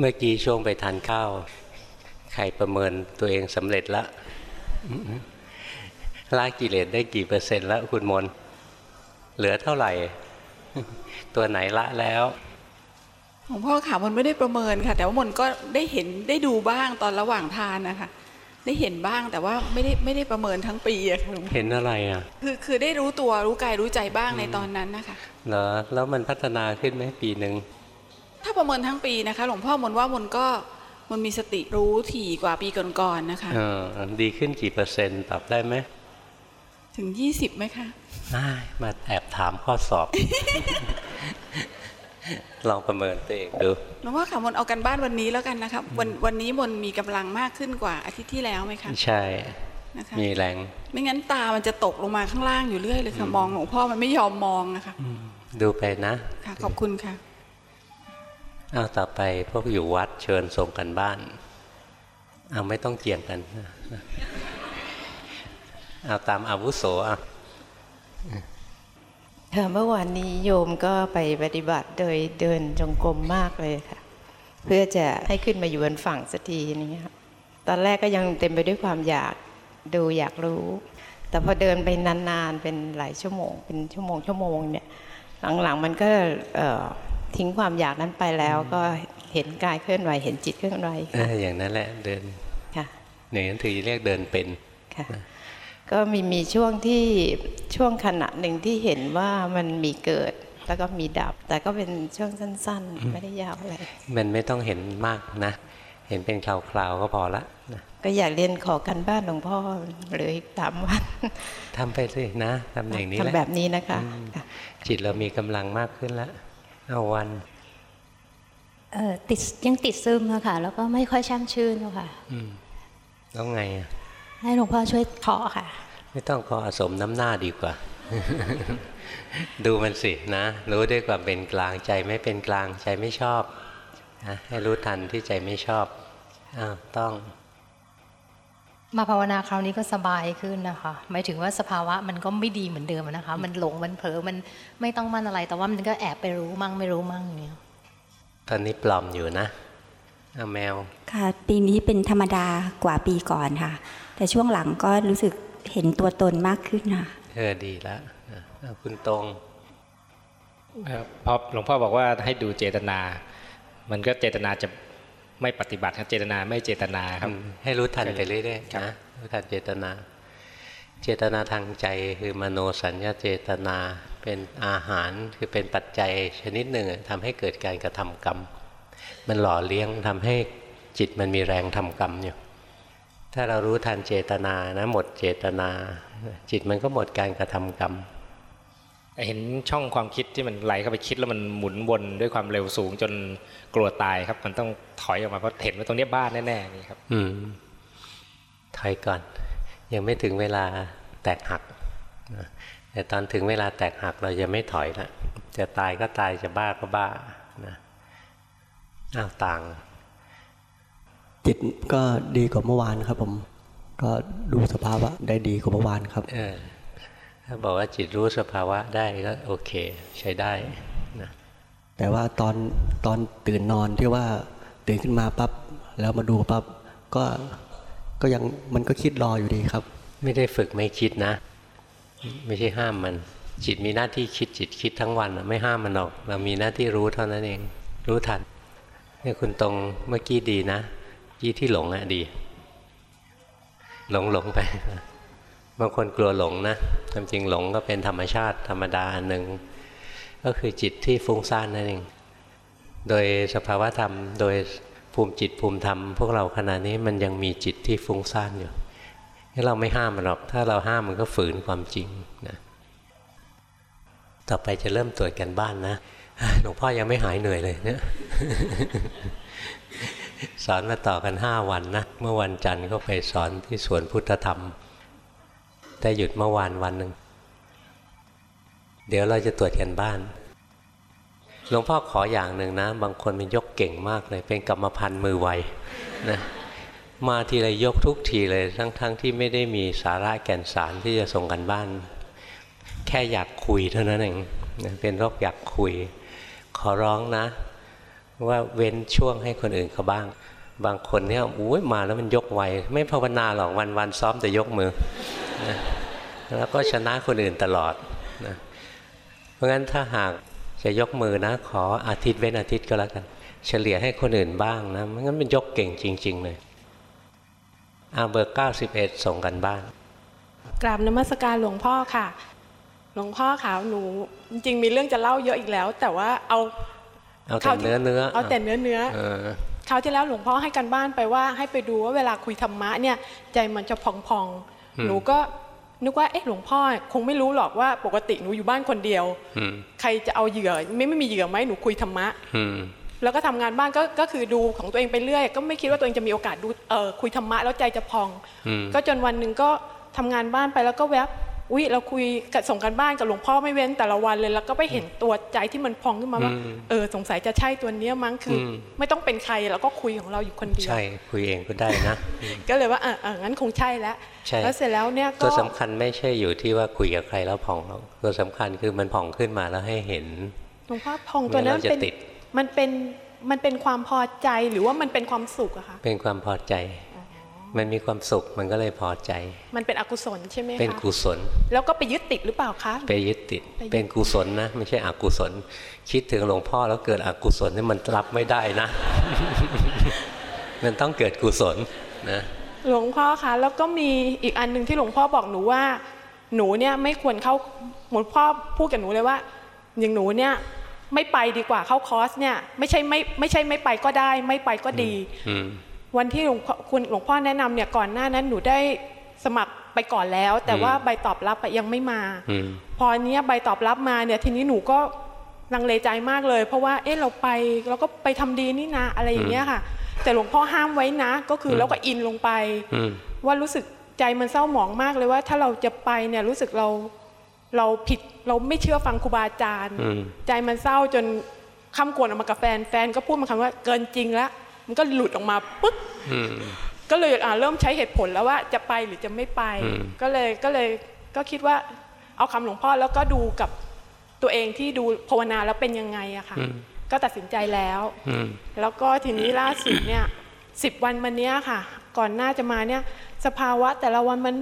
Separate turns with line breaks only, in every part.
เมื่อกี้ช่วงไปทานข้าว ใครประเมินตัวเองสำเร็จแล้วละกิเลสได้กี่เปอร์เซ็นต์แล้วคุณมน เหลือเท่าไหร่ ตัวไหนละแล้ว
หลวงพ่อค่ะมันไม่ได้ประเมินค่ะ แต่ว่ามันก็ได้เห็นได้ดูบ้างตอนระหว่างทานนะคะได้เห็นบ้างแต่ว่าไม่ได้ไม่ได้ประเมินทั้งปีอะค่ะหลวงพ่อ
เห็นอะไรอะ
คือคือได้รู้ตัวรู้กายรู้ใจบ้างในตอนนั้นนะคะ
เหรอแล้วมันพัฒนาขึ้นไหมปีหนึ่ง
ถ้าประเมินทั้งปีนะคะ หลวงพ่อมนว่ามันก็มันมีสติรู้ถี่กว่าปีก่อนๆนะคะ
เออดีขึ้นกี่เปอร์เซ็นต์ตอบได้ไหม
ถึงยี่สิบไหมคะ
อ้ายมาแอบถามข้อสอบ ลองประเมินตัวเองดู
หลวงพ่อค่ะมนเอากันบ้านวันนี้แล้วกันนะคะวันวันนี้มนมีกำลังมากขึ้นกว่าอาทิตย์ที่แล้วไหมคะ
ใช่
นะคะ
มีแรง
ไม่งั้นตามันจะตกลงมาข้างล่างอยู่เรื่อยเลยค่ะมองหลวงพ่อมันไม่ยอมมองนะคะ
ดูไปนะ
ค่ะขอบคุณค่ะ
เอาต่อไปพวกอยู่วัดเชิญส่งกันบ้าน เอาไม่ต้องเกี่ยงกัน เอาตามอาวุโสอะ
ค่ะเมื่อวานนี้โยมก็ไปปฏิบัติโดยเดินจงกรมมากเลยค่ะ เพื่อจะให้ขึ้นมาอยู่บนฝั่งสักทีนี้ค่ะตอนแรกก็ยังเต็มไปด้วยความอยากดูอยากรู้ แต่พอเดินไปนานๆเป็นหลายชั่วโมง เป็นชั่วโมงชั่วโมงเนี่ย หลังๆมันก็ ทิ้งความอยากนั้นไปแล้วก็เห็นกายเคลื่อนไหวเห็นจิตเคลื่อนไหว
เอ
ค่ะ
ออย่างนั้นแหละเดิน
ค่ะ
อย่างนั้นถือเรียกเดินเป็น
ค่ะก็มีมีช่วงที่ช่วงขณะหนึ่งที่เห็นว่ามันมีเกิดแล้วก็มีดับ แต่ก็เป็นช่วงสั้น ๆ ไม่ได้ยาวอะไร
มันไม่ต้องเห็นมากนะ เห็นเป็นคราวๆก็พอละนะ
ก็อยากเรียนขอกันบ้านหลวงพ่อเหลืออีกสามวัน
ทำไปสินะทำอย่างนี้แหละ
ทำแบบนี้นะคะค่ะ
จิตเรามีกำลังมากขึ้นแล้ว เอาวัน
เอ่อติดยังติดซึมอะค่ะ แล้วก็ไม่ค่อยช่ำชื่นอะค่ะ
อืมแล้วไงอะ
ให้หลวงพ่อช่วยเคาะค่ะ
ไม่ต้องขออสมน้ำหน้าดีกว่า ดูมันสินะ รู้ด้วยความเป็นกลางใจไม่เป็นกลางใจไม่ชอบนะให้รู้ทันที่ใจไม่ชอบอ้าวต้อง
มาภาวนาคราวนี้ก็สบายขึ้นนะคะ หมายถึงว่าสภาวะมันก็ไม่ดีเหมือนเดิมอะนะคะ มันหลงมันเผลอมันไม่ต้องมั่นอะไร แต่ว่ามันก็แอบไปรู้มั่งไม่รู้มั่งอย่างเงี้ย
ตอนนี้ปลอมอยู่นะเอาแมว
ค่ะ ปีนี้เป็นธรรมดากว่าปีก่อนค่ะ แต่ช่วงหลังก็รู้สึกเห็นตัวตนมากขึ้นค่ะ
เออดีแล้วนะเอาคุณตรง
ครับเพราะหลวงพ่อบอกว่าให้ดูเจตนา มันก็เจตนาจะ ไม่ปฏิบัติครับเจตนาไม่เจตนาครับ
อืมให้รู้ทันไปเรื่อย
ครับ
ๆนะรู้ทันเจตนา เจตนาทางใจคือมโนสัญญาเจตนาเป็นอาหารคือเป็นปัจจัยชนิดหนึ่งทำให้เกิดการกระทำกรรม มันหล่อเลี้ยงทำให้จิตมันมีแรงทำกรรมอยู่ถ้าเรารู้ทันเจตนานะหมดเจตนา จิตมันก็หมดการกระทำกรรม
เห็นช่องความคิดที่มันไหลเข้าไปคิดแล้วมันหมุนวนด้วยความเร็วสูงจนกลัวตายครับ มันต้องถอยออกมาเพราะเห็นว่าตรงเนี้ยบ้านแน่ๆนี่ครับ
อืมถอยก่อน ยังไม่ถึงเวลาแตกหักนะแต่ตอนถึงเวลาแตกหักเราจะไม่ถอยละจะตายก็ตายจะบ้าก็บ้านะอ้าวต่าง
จิตก็ดีกว่าเมื่อวานครับผม ก็ดูสภาวะได้ดีกว่าเมื่อวานครับ
เออ ถ้าบอกว่าจิตรู้สภาวะได้ก็โอเคใช้ได้นะ
แต่ว่าตอนตอนตื่นนอนที่ว่าตื่นขึ้นมาปั๊บแล้วมาดูปั๊บก็ก็ยังมันก็คิดรออยู่ดีครับ
ไม่ได้ฝึกไม่คิดนะ ไม่ใช่ห้ามมัน จิตมีหน้าที่คิดจิตคิดทั้งวันน่ะไม่ห้ามมันหรอก เรามีหน้าที่รู้เท่านั้นเอง รู้ทันเนี่ยคุณตรงเมื่อกี้ดีนะ กี้ที่หลงอะดี หลงหลงไป บางคนกลัวหลงนะความจริงหลงก็เป็นธรรมชาติธรรมดาอันหนึ่ง ก็คือจิตที่ฟุ้งซ่านนั่นเอง โดยสภาวะธรรม โดยภูมิจิตภูมิธรรม พวกเราขณะนี้มันยังมีจิตที่ฟุ้งซ่านอยู่ให้เราไม่ห้ามมันหรอก ถ้าเราห้ามมันก็ฝืนความจริงนะต่อไปจะเริ่มตรวจกันบ้านนะหลวงพ่อยังไม่หายเหนื่อยเลยเนี่ยสอนมาต่อกันห้าวันนะ เมื่อวันจันทร์ก็ไปสอนที่สวนพุทธธรรม ได้หยุดเมื่อวานวันหนึ่ง เดี๋ยวเราจะตรวจกันบ้าน หลวงพ่อขออย่างหนึ่งนะ บางคนมันยกเก่งมากเลย เป็นกรรมพันธ์มือไวนะมาทีไรยกทุกทีเลย ทั้งๆทที่ไม่ได้มีสาระแก่นสารที่จะส่งกันบ้าน แค่อยากคุยเท่านั้นเองเป็นโรคอยากคุย ขอร้องนะ ว่าเว้นช่วงให้คนอื่นเขาบ้าง บางคนเนี่ยอุ้ยมาแล้วมันยกไวไม่ภาวนาหรอกวันวันๆซ้อมแต่ยกมือนะแล้วก็ชนะคนอื่นตลอดนะเพราะงั้นถ้าหากจะยกมือนะ ขออาทิตย์เว้นอาทิตย์ก็แล้วกัน เฉลี่ยให้คนอื่นบ้างนะไม่งั้นมันยกเก่งจริง ๆ เลยอาเบอร์เก้าสิบเอ็ดส่งกันบ้าน
กราบนมัสการหลวงพ่อค่ะ หลวงพ่อค่ะหนูจริงๆมีเรื่องจะเล่าเยอะอีกแล้ว แต่ว่าเอา
เอาแต่เนื้อเนื้อ
เอาแต่เนื้อเนื้อ
เออ
คราวที่แล้วหลวงพ่อให้กันบ้านไปว่า ให้ไปดูว่าเวลาคุยธรรมะเนี่ยใจมันจะพอง
อืม
ๆหนูก็นึกว่าเอ๊ะหลวงพ่อคงไม่รู้หรอกว่าปกติหนูอยู่บ้านคนเดียว
อืม
ใครจะเอาเหยื่อไม่ไม่มีเหยื่อไหมหนูคุยธรรมะ
อืม
แล้วก็ทำงานบ้านก็ก็คือดูของตัวเองไปเรื่อย ก็ไม่คิดว่าตัวเองจะมีโอกาสดูเออคุยธรรมะแล้วใจจะพอง
อืม
ก็จนวันหนึ่งก็ทำงานบ้านไปแล้วก็แวบ อุ้ยเราคุยกับส่งกันบ้านกับหลวงพ่อไม่เว้นแต่ละวันเลย แล้วก็ไปเห็นตัวใจที่มันพองขึ้นมาว่า
อืม
เออสงสัยจะใช่ตัวเนี้ยมั้งคืออ
ม
ไม่ต้องเป็นใครเราก็คุยของเราอยู่คนเดียว
ใช่คุยเองก็ได้นะอืม
ก็เลยว่าเออเอองั้นคงใช่แล้ว
ใช่
แล้วเสร็จแล้วเนี่ย
ตั
ก็
วสำคัญไม่ใช่อยู่ที่ว่าคุยกับใครแล้วผ่องหรอกตัวสำคัญคือมันผ่องขึ้นมาแล้วให้เห็น
หลวงพ่อพองตัวนั้น
ไม่งั้นเราจะ
เป็น
ติด
มันเป็นมันเป็นความพอใจหรือว่ามันเป็นความสุขอะคะ
เป็นความพอใจ มันมีความสุขมันก็เลยพอใจ
มันเป็นอกุศลใช่ไหมคะ
เป็นกุศล
แล้วก็ไปยึดติดหรือเปล่าคะ
ไปยึดติด
ไปยึด
เป็นกุศลนะไม่ใช่อกุศล คิดถึงหลวงพ่อแล้วเกิดอกุศลนี่มันรับไม่ได้นะ มันต้องเกิดกุศลนะ
หลวงพ่อคะแล้วก็มีอีกอันหนึ่งที่หลวงพ่อบอกหนูว่า หนูเนี่ยไม่ควรเข้าหลวงพ่อพูดกับหนูเลยว่า อย่างหนูเนี่ยไม่ไปดีกว่าเข้าคอร์สเนี่ย ไม่ใช่ไม่ไม่ใช่ไม่ไปก็ได้ ไม่ไปก็ดี
อืม
วันที่หลวงพ่อคุณหลวงพ่อแนะนำเนี่ยก่อนหน้านั้นหนูได้สมัครไปก่อนแล้ว แต่
อืม
ว่าใบตอบรับอะยังไม่มา
อืม
พอเนี้ยใบตอบรับมาเนี่ยทีนี้หนูก็ลังเลใจมากเลย เพราะว่าเอ๊ะเราไปเราก็ไปทำดีนี่นะอะไรอย่างเงี้ยค่ะ แต่หลวงพ่อห้ามไว้นะ ก็คือ
ม
เราก็อินลงไป
อืม
ว่ารู้สึกใจมันเศร้าหมองมากเลยว่า ถ้าเราจะไปเนี่ยรู้สึกเราเราผิดเราไม่เชื่อฟังครูบาอาจารย์
อืม
ใจมันเศร้าจนคำกวนออกมากับแฟนแฟนก็พูดมาคำว่าเกินจริงแล้ว มันก็หลุดออกมาปึ๊ก
อืม
ก็เลยอ่าเริ่มใช้เหตุผลแล้วว่าจะไปหรือจะไม่ไป
อืม
ก็เลยก็เลยก็คิดว่าเอาคำหลวงพ่อแล้วก็ดูกับตัวเองที่ดูภาวนาแล้วเป็นยังไงอะค่ะ
อืม
ก็ตัดสินใจแล้ว
อืม
แล้วก็ทีนี้ล่าสุดเนี่ยสิบวันมาเนี้ยค่ะ ก่อนหน้าจะมาเนี่ย สภาวะแต่ละวันมัน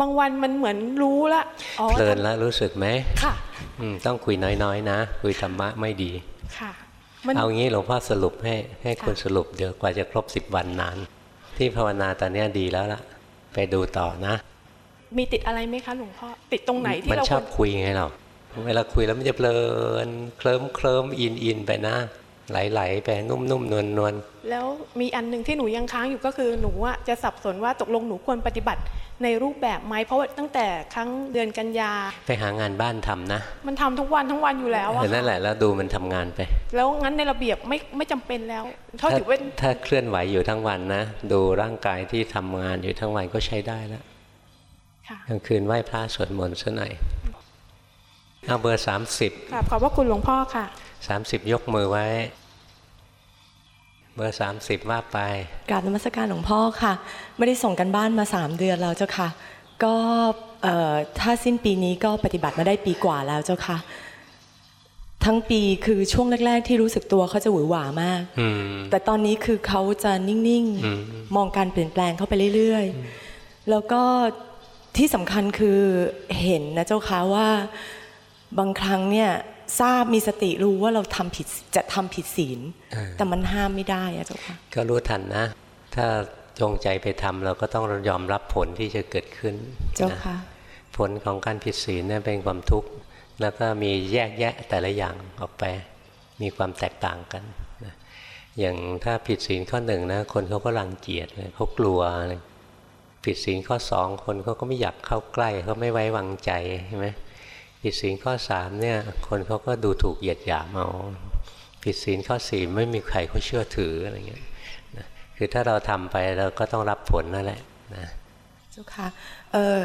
บางวันมันเหมือนรู้ละอ๋อ
เพลินแล้วรู้สึกไหม
ค่ะ
อืมต้องคุยน้อยๆนะ คุยธรรมะไม่ดี
ค่ะมัน
เอางี้หลวงพ่อสรุปให้ให้
ค่ะ
คุณสรุปเดี๋ยวกว่าจะครบสิบวันนาน ที่ภาวนาตอนเนี้ยดีแล้วล่ะ ไปดูต่อนะ
มีติดอะไรไหมคะหลวงพ่อติดตรงไหนที่
มัน
เรา
ช
ค
อ
ว
บ
ร
คุยไงเราเวลาคุยแล้วมันจะเพลินเคลิ้มเคลิ้มอินอินไปนะ ไหลๆไปนุ่มนุ่มนวลนวล
แล้วมีอันหนึ่งที่หนูยังค้างอยู่ก็คือหนูอะจะสับสนว่าตกลงหนูควรปฏิบัติในรูปแบบไหมเพราะว่าตั้งแต่ครั้งเดือนกันยา
ไปหางานบ้านทำนะ
มันทำทุกวันทั้งวันอยู่แล้วอะ
เออนั่นแหละแล้วดูมันทำงานไป
แล้วงั้นในระเบียบไม่ไม่จำเป็นแล้วเท่า
ถ้า
ถือว่า
ถ้าเคลื่อนไหวอยู่ทั้งวันนะ ดูร่างกายที่ทำงานอยู่ทั้งวันก็ใช้ได้แล้ว
ค่ะ
กลางคืนไหว้พระสวดมนต์ซะหน่อยเอาเบอร์สามสิบ
กราบขอบพระคุณหลวงพ่อค่ะ
สามสิบยกมือไว้ เบอร์สามสิบว่าไป
กราบนมัสการหลวงพ่อค่ะ ไม่ได้ส่งกันบ้านมาสามเดือนแล้วเจ้าค่ะ ก็เอ่อถ้าสิ้นปีนี้ก็ปฏิบัติมาได้ปีกว่าแล้วเจ้าค่ะ ทั้งปีคือช่วงแรก ๆ ที่รู้สึกตัวเขาจะหวือหวามาก
อืม
แต่ตอนนี้คือเขาจะนิ่ง
อืม
ๆมองการเปลี่ยนแปลงเข้าไปเรื่อยๆ แล้วก็ที่สำคัญคือเห็นนะเจ้าค่ะว่าบางครั้งเนี่ย ทราบมีสติรู้ว่าเราทำผิดจะทำผิดศีล
เออ
แต่มันห้ามไม่ได้อะเจ้าค่ะ
ก็รู้ทันนะ ถ้าจงใจไปทำเราก็ต้องยอมรับผลที่จะเกิดขึ้น
เจ้า
นะ
ค่ะ
ผลของการผิดศีลเนี่ยเป็นความทุกข์แล้วก็มีแยกแยะแต่ละอย่างออกไปมีความแตกต่างกันนะอย่างถ้าผิดศีลข้อหนึ่งนะคนเขาก็รังเกียจเลยเขากลัวอะไรผิดศีลข้อสองคนเขาก็ไม่อยากเข้าใกล้เขาไม่ไว้วางใจใช่ไหม ผิดศีลข้อสามเนี่ยคนเขาก็ดูถูกเหยียดหยามเอาผิดศีลข้อสี่ไม่มีใครเขาเชื่อถืออะไรเงี้ยนะคือถ้าเราทำไปเราก็ต้องรับผลนั่นแหละนะ
เจ้าค่ะเออ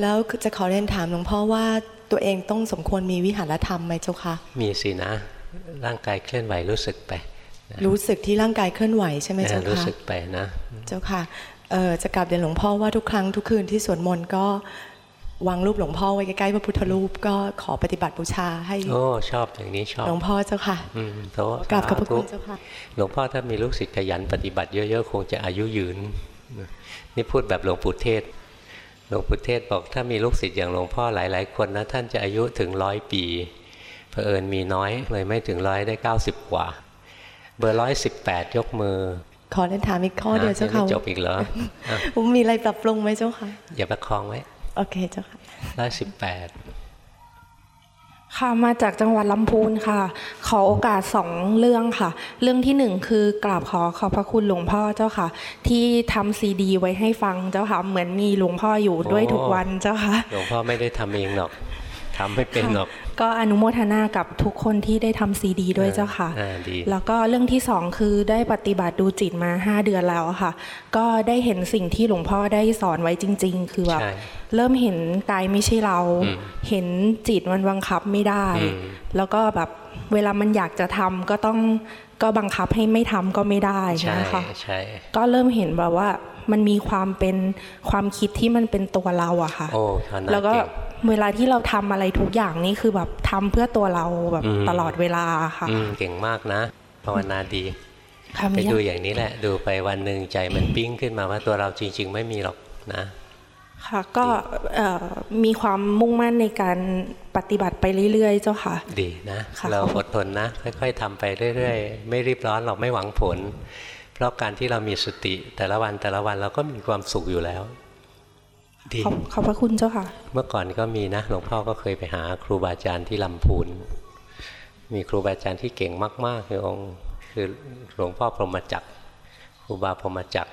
แล้วคือจะขอเรียนถามหลวงพ่อว่าตัวเองต้องสมควรมีวิหารธรรมไหมเจ้าค่ะ
มีสินะ ร่างกายเคลื่อนไหวรู้สึกไปนะ
รู้สึกที่ร่างกายเคลื่อนไหวใช่ไหมเจ้า
นะรู้
ค่ะ
สึกไปนะ
เจ้าค่ะเออจะกลับเรียนหลวงพ่อว่าทุกครั้งทุกคืนที่สวดมนต์ก็ วางรูปหลวงพ่อไว้ใกล้ๆพระพุทธรูปก็ขอปฏิบัติบูชาให้
โอ้ชอบอย่างนี้ชอบ
หลวงพ่อเจ้าค่ะ
อืมโต
กราบขอบพระคุณ
สธุ
เจ้าค่ะ
หลวงพ่อถ้ามีลูกศิษย์ขยันปฏิบัติเยอะๆคงจะอายุยืนนี่พูดแบบหลวงปู่เทศหลวงปู่เทศบอกถ้ามีลูกศิษย์อย่างหลวงพ่อหลาย ๆ คนนะท่านจะอายุถึงร้อยปีเผอิญมีน้อยเลยไม่ถึงร้อยได้เก้าสิบกว่า เบอร์ร้อยสิบแปดยกมือ
ขอเรียนถามอีกข้อเดียวเจ้า
ยัง
ค่ะ
ไม่จบอีกเหรออะ
ผมมีอะไรปรับปรุงไหมเจ้าค่ะ
อย่าประคองไว้
โอเคเจ้าค่ะ
ร้อยสิบแปด
ค่ะมาจากจังหวัดลำพูนค่ะ ขอโอกาสสองเรื่องค่ะ เรื่องที่หนึ่งคือกราบขอขอบพระคุณหลวงพ่อเจ้าค่ะ ที่ทำซีดีไว้ให้ฟังเจ้าค่ะ เหมือนมีหลวงพ่ออยู่ด้วยทุกวันเจ้าค่ะ
หลวงพ่อไม่ได้ทำเองหรอก ทำไม่เป็นหรอก
ก็อนุโมทนากับทุกคนที่ได้ทำซีดีด้วยเจ้าค่ะ
อ่าดี
แล้วก็เรื่องที่สองคือได้ปฏิบัติดูจิตมาห้าเดือนแล้วอะค่ะ ก็ได้เห็นสิ่งที่หลวงพ่อได้สอนไว้จริง ๆ คือแบบ
ใช่
เริ่มเห็นกายไม่ใช่เรา
อืม
เห็นจิตมันบังคับไม่ได้
อืม
แล้วก็แบบเวลามันอยากจะทำก็ต้องก็บังคับให้ไม่ทำก็ไม่ได้
ใช่
นะคะ
ใช่
ก็เริ่มเห็นแบบว่า มันมีความเป็นความคิดที่มันเป็นตัวเราอะค่ะ
โอ้ทานา
แล้วก็
เก่ง
เวลาที่เราทำอะไรทุกอย่างนี่คือแบบทำเพื่อตัวเราแบบ
อืม
ตลอดเวลาค่ะ
อืมเก่งมากนะภาวนาดี
ค่ะ
ไป
มี
ดูอย่างนี้แหละ ดูไปวันหนึ่งใจมันปิ้งขึ้นมาว่าตัวเราจริง ๆ ไม่มีหรอกนะ
ค่ะก็เอ่อมีความมุ่งมั่นในการปฏิบัติไปเรื่อย ๆ เจ้าค่ะ
ดีนะ
ค่ะ
เรา
ขอบคุ
อ
ณ
ดทนนะ ค่อย ๆทำไปเรื่อย ๆ ไม่รีบร้อนหรอกไม่หวังผล เพราะการที่เรามีสติ แต่ละวันแต่ละวันเราก็มีความสุขอยู่แล้ว ดี
ขอบขอบพระคุณเจ้าค่ะ
เมื่อก่อนก็มีนะหลวงพ่อก็เคยไปหาครูบาอาจารย์ที่ลำพูนมีครูบาอาจารย์ที่เก่งมาก ๆ คือองค์คือหลวงพ่อพรหมจักรครูบาพรหมจักร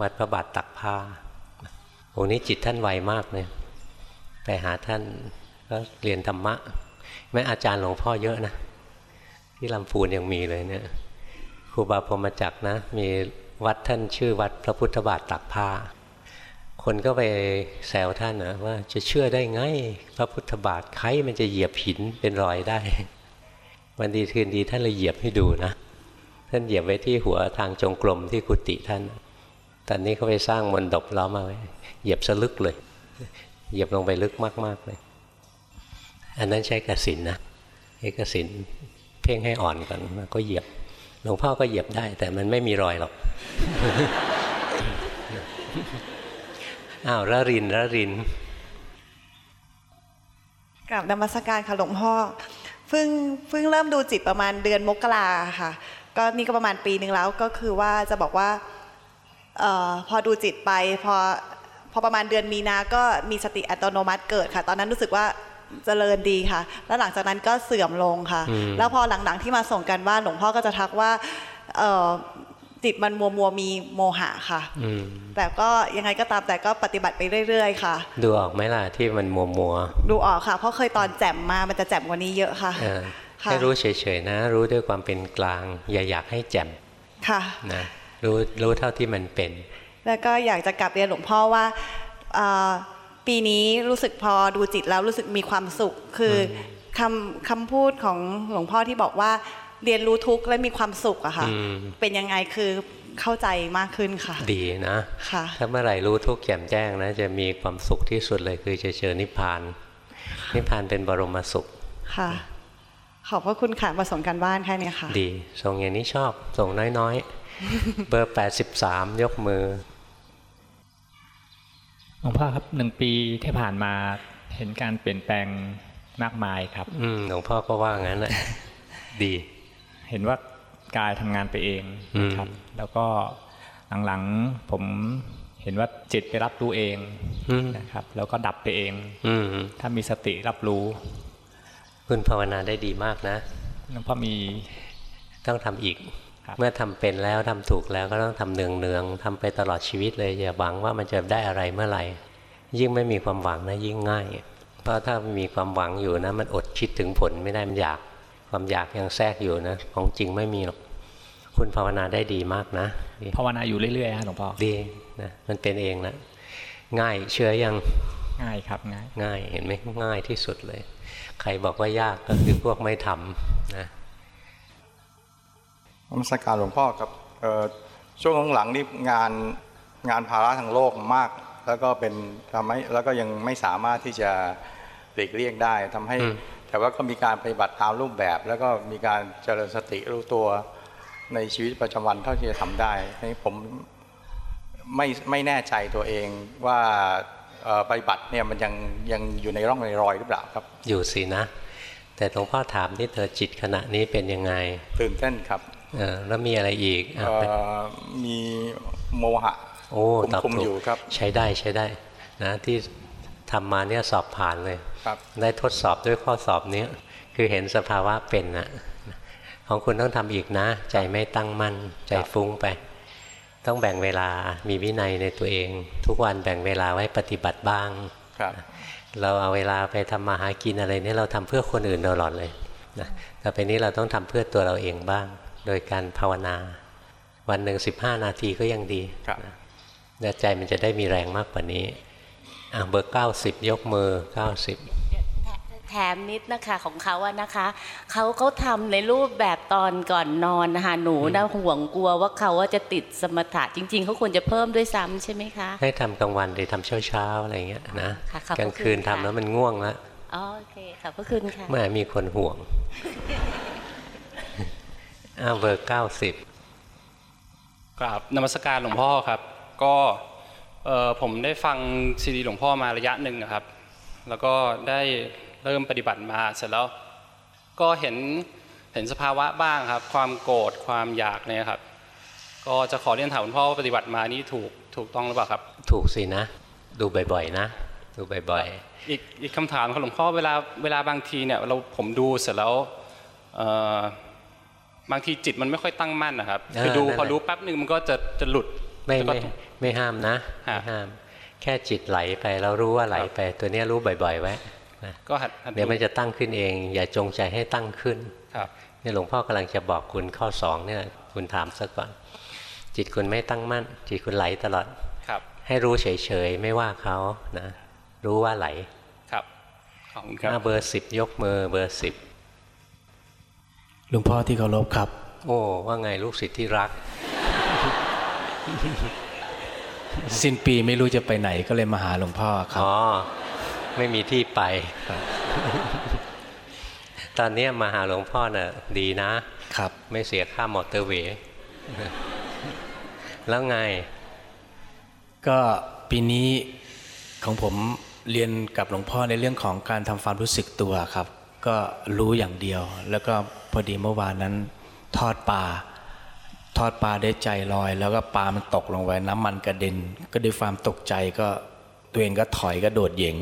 วัดพระบาทตักผ้าองค์นี้จิตท่านไวมากเลยไปหาท่านก็เรียนธรรมะแม้อาจารย์หลวงพ่อเยอะนะ ที่ลำพูนยังมีเลยเนี่ย ครูบาพรมจักนะ มีวัดท่านชื่อวัดพระพุทธบาทตักผ้า คนก็ไปแซวท่านนะว่าจะเชื่อได้ไง พระพุทธบาทใครมันจะเหยียบหินเป็นรอยได้ วันดีคืนดีท่านเลยเหยียบให้ดูนะ ท่านเหยียบไว้ที่หัวทางจงกรมที่กุฏิท่าน ตอนนี้เขาไปสร้างมนดบล้อมาไว้เหยียบสลึกเลย เหยียบลงไปลึกมากๆเลย อันนั้นใช้กสินนะใช้กสินเพ่งให้อ่อนก่อนแล้วก็เหยียบ หลวงพ่อก็เหยียบได้ แต่มันไม่มีรอยหรอกอ้าวระรินระริน
กราบนมัสการค่ะหลวงพ่อเพิ่งเพิ่งเริ่มดูจิตประมาณเดือนมกราค่ะ ก็นี่ก็ประมาณปีหนึ่งแล้วก็คือว่าจะบอกว่าออพอดูจิตไปพอพอประมาณเดือนมีนาก็มีสติอัตโนมัติเกิดค่ะ ตอนนั้นรู้สึกว่า เจริญดีค่ะ แล้วหลังจากนั้นก็เสื่อมลงค่ะ
อืม
แล้วพอหลังๆที่มาส่งกันว่านหลวงพ่อก็จะทักว่าเอ่อจิตมันมัวมัวๆมีโมหะค่ะ
อืม
แต่ก็ยังไงก็ตามแต่ก็ปฏิบัติไปเรื่อย ๆ ค่ะ
ดูออกไหมล่ะที่มันมัวมัว
ดูออกค่ะ เพราะเคยตอนแจ่มมามันจะแจ่มกว่านี้เยอะค่ะ
ๆเออ
ค่ะ
ให้รู้เฉยๆนะ รู้ด้วยความเป็นกลาง อย่าอยากให้แจ่ม
ค่ะ
นะรู้รู้เท่าที่มันเป็น
แล้วก็อยากจะกลับเรียนหลวงพ่อว่าเอ่อ ปีนี้รู้สึกพอดูจิตแล้วรู้สึกมีความสุข คืออคำคำพูดของหลวงพ่อที่บอกว่าเรียนรู้ทุกข์และมีความสุขอะค่ะ
อืม
เป็นยังไงคือเข้าใจมากขึ้นค่ะ
ดีนะ
ค่ะ
ถ้าเมื่อไหร่รู้ทุกข์แจ่มแจ้งนะ จะมีความสุขที่สุดเลยคือจะเจอนิพพาน นิพพานเป็นบรมสุข
ค่ะ ขอบพระคุณค่ะมาส่งกันบ้านแค่เนี้ยค่ะ
ดีส่งอย่างนี้ชอบส่งน้อยๆ เบอร์ 83 ยกมือ
ห ลวงพ่อครับหนึ่งปีที่ผ่านมาเห็นการเปลี่ยนแปลงมากมายครับ
อืมหลวงพ่อก็ว่างั้นแหละดี
เห็นว่ากายทำงานไปเองนะครับ แล้วก็หลังๆผมเห็นว่าจิตไปรับรู้เอง
อืม
นะครับ แล้วก็ดับไปเอง
อืม
ถ้ามีสติรับรู้
คุณภาวนาได้ดีมากนะ
หลวงพ่อมี
ต้องทำอีก
ครับ
เมื่อทำเป็นแล้วทำถูกแล้วก็ต้องทำเนืองเนืองๆทำไปตลอดชีวิตเลยอย่าหวังว่ามันจะได้อะไรเมื่อไหร่ ยิ่งไม่มีความหวังนะยิ่งง่าย เพราะถ้ามีความหวังอยู่นะ มันอดคิดถึงผลไม่ได้มันอยาก ความอยากยังแทรกอยู่นะ ของจริงไม่มีหรอกคุณภาวนาได้ดีมากนะดี
ภาวนาอยู่เรื่อยๆฮะหลวงพ่อ
ดีนะมันเป็นเองนะง่ายเชื่อยัง
ง่ายครับง่าย
ง่ายเห็นไหมง่ายที่สุดเลย ใครบอกว่ายากก็คือพวกไม่ทำนะ
นมัสการหลวงพ่อครับเอ่อช่วงหลังๆนี่งานงานภาระทางโลกมาก แล้วก็เป็นทำให้แล้วก็ยังไม่สามารถที่จะหลีกเลี่ยงได้ทำให้
อืม
แต่ว่าก็มีการปฏิบัติตามรูปแบบ แล้วก็มีการเจริญสติรู้ตัวในชีวิตประจำวันเท่าที่จะทำได้ให้ผมไม่ไม่แน่ใจตัวเองว่าเอ่อปฏิบัติเนี่ยมันยังยังอยู่ในร่องในรอยหรือเปล่าครับ
อยู่สินะ แต่หลวงพ่อถามที่เธอจิตขณะนี้เป็นยังไง
ตื่นเต้นครับ
เออ แล้วมีอะไรอีกอะ
เอ่
ไป
อมีโมหะ
โอ้ตอบ
คุม
ถู
อยู่
ก
ครับ
ใช้ได้ใช้ได้นะที่ทำมาเนี่ยสอบผ่านเลย
ครับ
ได้ทดสอบด้วยข้อสอบนี้คือเห็นสภาวะเป็นนะของคุณต้องทำอีกนะ ใจไม่ตั้งมั่น ใจฟุ้งไป ต้องแบ่งเวลามีวินัยในตัวเอง ทุกวันแบ่งเวลาไว้ปฏิบัติบ้าง
ครับ
เราเอาเวลาไปทำมาหากินอะไรเนี่ยเราทำเพื่อคนอื่นตลอดเลยนะแต่ไปนี้เราต้องทำเพื่อตัวเราเองบ้าง โดยการภาวนา วันหนึ่งสิบห้านาทีก็ยังดีนะแล้วใจมันจะได้มีแรงมากกว่านี้อะเบอร์เก้าสิบยกมือเก้าสิบ
แถมนิดนะคะของเขาอะนะคะเขาเขาทำในรูปแบบตอนก่อนนอนนะคะหนูนะห่วงกลัวว่าเขาว่าจะติดสมถะจริง ๆเขาควรจะเพิ่มด้วยซ้ำใช่ไหมคะ
ให้ทำกลางวันหรือทำเช้าเช้าๆอะไรเงี้ยนะ
ค่ะขอบพระ
กลางคืน
คุณค่ะ
ทำแล้วมันง่วงแล้ว
อ๋อโอเคขอบพระคุณค่ะ
เมื่อมีคนห่วง อ้าวเบอร์เก้าสิบ
กราบนมัสการหลวงพ่อครับ ก็เอ่อผมได้ฟังซีดีหลวงพ่อมาระยะหนึ่งนะครับ แล้วก็ได้เริ่มปฏิบัติมาเสร็จแล้ว ก็เห็นเห็นสภาวะบ้างครับ ความโกรธความอยากเนี่ยครับ ก็จะขอเรียนถามหลวงพ่อว่าปฏิบัติมานี่ถูกถูกต้องหรือเปล่าครับ
ถูกสินะ ดูบ่อยๆ นะ ดูบ่อย
อีกอีกคำถามครับหลวงพ่อเวลาเวลาบางทีเนี่ยเราผมดูเสร็จแล้วเอ่อ บางทีจิตมันไม่ค่อยตั้งมั่นนะครับ
เออ
คือดู
นั่นแหละ
พอรู้แป๊บหนึ่งมันก็จะจะหลุด
ๆไม่
แล้วก็
ไม่ไม่ห้ามนะไม่ห้าม แค่จิตไหลไปเรารู้ว่าไหลไป ตัวเนี้ยรู้บ่อยๆไว้นะ
ก็หัดหัด
เดี๋ยวมันจะตั้งขึ้นเอง อย่าจงใจให้ตั้งขึ้น
ครับ
เนี่ยหลวงพ่อกำลังจะบอกคุณข้อสองเนี่ยคุณถามซะก่อน จิตคุณไม่ตั้งมั่น จิตคุณไหลตลอด
ครับ
ให้รู้เฉยๆไม่ว่าเขานะ รู้ว่าไหล
ครับขอบคุณครับ
อะเบอร์สิบยกมือเบอร์สิบ
ห ลวงพ่อที่เคารพครับ
โอ้ว่าไงลูกศิษย์ที่รัก
สิ้นปีไม่รู้จะไปไหนก็เลยมาหาหลวงพ่อครับ
อ๋อไม่มีที่ไป ตอนเนี้ยมาหาหลวงพ่อน่ะ ดีนะ
ครับ
ไม่เสียค่ามอเตอร์เวย์แล้วไง
ก็ปีนี้ของผมเรียนกับหลวงพ่อในเรื่องของการทำความรู้สึกตัวครับ ก็รู้อย่างเดียวแล้วก็ พอดีเมื่อวานนั้นทอดปลาทอดปลาได้ใจลอย แล้วก็ปลามันตกลงไปน้ำมันกระเด็น ก็ด้วยความตกใจก็ตัวเองก็ถอยกระโดดเหยง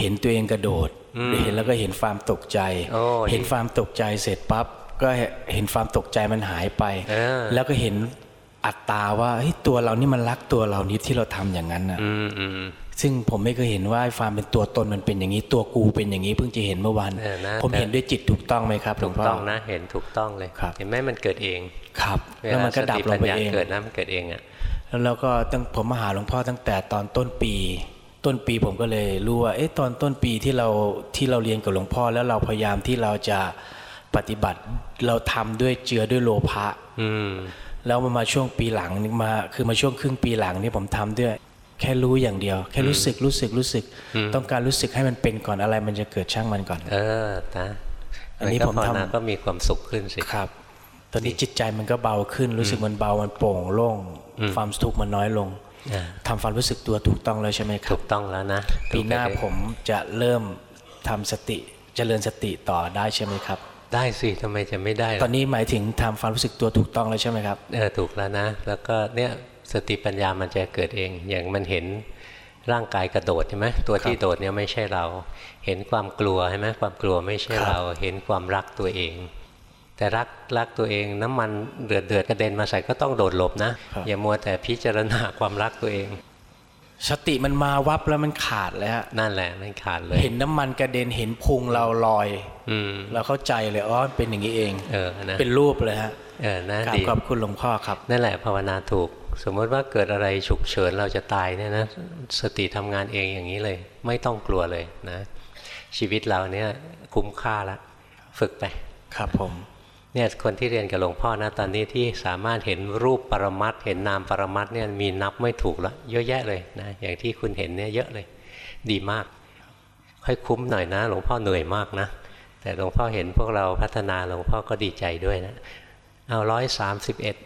เห็นตัวเองกระโดด
อืม
เห็นแล้วก็เห็นความตกใจ
โอ้ดี
เห็นความตกใจเสร็จปั๊บก็เห็นความตกใจมันหายไป
เออ
แล้วก็เห็นอัตตาว่าเฮ้ยตัวเรานี่มันรักตัวเรานิดที่เราทำอย่างนั้นนะ
อืมอืม
ซึ่งผมไม่เคยเห็นว่าไอ้ความเป็นตัวตนมันเป็นอย่างนี้ตัวกูเป็นอย่างนี้เพิ่งจะเห็นเมื่อวาน
เออนะ
ผมเห็นด้วยจิตถูกต้องไหมครับหล
ถู
วง
ก
พ่อ
ต้องนะเห็นถูกต้องเลยเห็นไหมมันเกิดเอง
ครับ
เว
แล้ว
ลา
มันก็
ส
ดับ
ติ
ล
ปั
ง
ญ
ไป
ญา
เอง
เกิดนะมันเกิดเองอะ
แล้วเราก็ตั้งผมมาหาหลวงพ่อตั้งแต่ตอนต้นปี ต้นปีผมก็เลยรู้ว่าเอ๊ะตอนต้นปีที่เราที่เราเรียนกับหลวงพ่อ แล้วเราพยายามที่เราจะปฏิบัติเราทำด้วยเจือด้วยโลภะ
อืม
แล้วมามาช่วงปีหลังนี่มาคือมาช่วงครึ่งปีหลังนี่ผมทำด้วย แค่รู้อย่างเดียว แค่รู้สึกรู้สึกรู้สึก
อืม
ต้องการรู้สึกให้มันเป็นก่อนอะไร มันจะเกิดช่างมันก่อน
เออนะ
อันนี้
ก็
ผม
ภาว
ทำ
นาก็มีความสุขขึ้นสิ
ครับ ตอนนี้จิตใจมันก็เบาขึ้น รู้สึกมันเบามันโปร่งโล่ง
อืม
ความทุกข์มันน้อยลง
อ่า
ทำความรู้สึกตัวถูกต้องแล้วใช่ไหมครับ
ถูกต้องแล้วนะ
ปีหน้า
ถูกไปเลย
ผมจะเริ่มทำสติเจริญสติต่อได้ใช่ไหมครับ
ได้สิทำไมจะไม่ได้ล่ะ
ตอนนี้หมายถึงทำความรู้สึกตัวถูกต้องแล้วใช่ไหมครับ
เออถูกแล้วนะ แล้วก็เนี่ย สติปัญญามันจะเกิดเอง อย่างมันเห็นร่างกายกระโดดใช่ไหมตัวที่โดดเนี่ยไม่ใช่เรา เห็นความกลัวใช่ไหมความกลัวไม่ใช่
ครับ
เรา เห็นความรักตัวเอง แต่รักรักตัวเองน้ำมันเดือดเดือดกระเด็นมาใส่ก็ต้องโดดหลบนะ อย่ามัวแต่พิจารณาความรักตัวเอง
สติมันมาวับแล้วมันขาดเลยฮะ
นั่นแหละมันขาดเลย
เห็นน้ำมันกระเด็นเห็นพุงเราลอย
อืม
เราเข้าใจเลยอ๋อเป็นอย่างนี้เอง
เออนะ
เป็นรูปเลยฮะ
เออนะ
กราบ
ดี
ขอบคุณหลวงพ่อครับ
นั่นแหละภาวนาถูก สมมติว่าเกิดอะไรฉุกเฉินเราจะตายเนี่ยนะสติทำงานเองอย่างนี้เลย ไม่ต้องกลัวเลยนะ ชีวิตเราเนี่ยคุ้มค่าแล้วฝึกไป
ครับผม
เนี่ยคนที่เรียนกับหลวงพ่อนะตอนนี้ที่สามารถเห็นรูปปรมัตถ์เห็นนามปรมัตถ์เนี่ยมีนับไม่ถูกแล้วเยอะแยะเลยนะอย่างที่คุณเห็นเนี่ยเยอะเลย ดีมาก ค่อยคุ้มหน่อยนะ หลวงพ่อเหนื่อยมากนะ แต่หลวงพ่อเห็นพวกเราพัฒนาหลวงพ่อก็ดีใจด้วยนะเอาร้อยสามสิบเอ็ด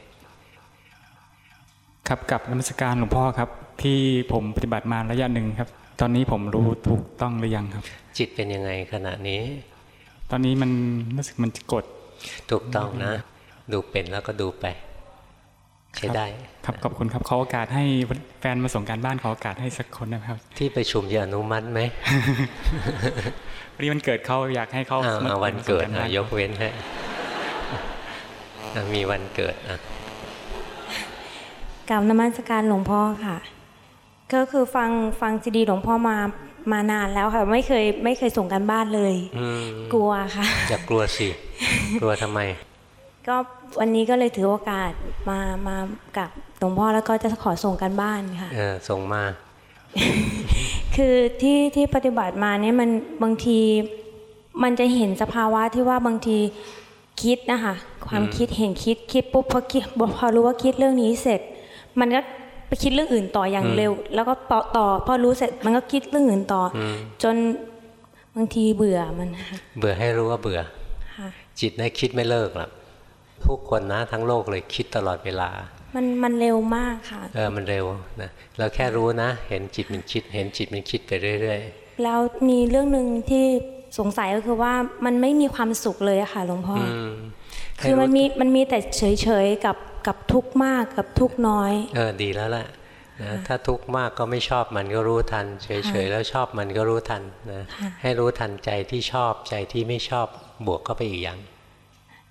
ครับกับนมัสการหลวงพ่อครับ ที่ผมปฏิบัติมาระยะหนึ่งครับ ตอนนี้ผมรู้ถูกต้องหรือยังครับ
จิตเป็นยังไงขณะนี้
ตอนนี้มันรู้สึกมันกด
ถูกต้องนะ ดูเป็นแล้วก็ดูไปใช้ได้
ครับขอบคุณครับขอโอกาสให้แฟนมาส่งการบ้านขอโอกาสให้สักคนนะครับ
ที่ประชุมจะอนุมัติไหม
วันนี้มันเกิดเขาอยากให้เขา
อ้าว
มา
เอาวันเกิด
ส่งารบ้า
อะ
น
ยกเว้นให้อะมีวันเกิดอะ
กับนมัสการหลวงพ่อค่ะ ก็คือฟังฟังซีดีหลวงพ่อมามานานแล้วค่ะ ไม่เคยไม่เคยส่งกันบ้านเลย
อืม
กลัวค่ะ
อย่ากลัวสิกลัวทำไม
ก็วันนี้ก็เลยถือโอกาสมามากับหลวงพ่อแล้วก็จะขอส่งกันบ้านค่ะ
เออส่งมา
คือที่ที่ปฏิบัติมาเนี่ยมันบางทีมันจะเห็นสภาวะที่ว่าบางทีคิดนะคะความ
อืม
คิดเห็นคิดคิดปุ๊บพอคิดพอรู้ว่าคิดเรื่องนี้เสร็จ มันก็ไปคิดเรื่องอื่นต่ออย่าง
อืม
เร็ว แล้วก็ต่อต่อพอรู้เสร็จมันก็คิดเรื่องอื่นต่ออ
อืม
จนบางทีเบื่อมันนะคะ
เบื่อให้รู้ว่าเบื่อ
ค่ะ
จิตนะคิดไม่เลิกหรอกทุกคนนะทั้งโลกเลยคิดตลอดเวลา
มันมันเร็วมากค่ะ
เออมันเร็วนะเราแค่รู้นะ เห็นจิตมันคิด เห็นจิตมันคิดไปเรื่อย
แล้วมีเรื่องหนึ่งที่สงสัยก็คือว่ามันไม่มีความสุขเลยอะค่ะหลวงพ่อ
ๆ
อ
อืมให้
คือมัน
รู้
มีมันมีแต่เฉยๆกับ กับทุกข์มากกับทุกข์น้อย
เออดีแล้วแหละนะถ้าทุกข์มากก็ไม่ชอบมันก็รู้ทัน เฉย
ค่ะ
ๆแล้วชอบมันก็รู้ทันนะ
ค่ะ
ให้รู้ทันใจที่ชอบใจที่ไม่ชอบบวกเข้าไปอีกอย่าง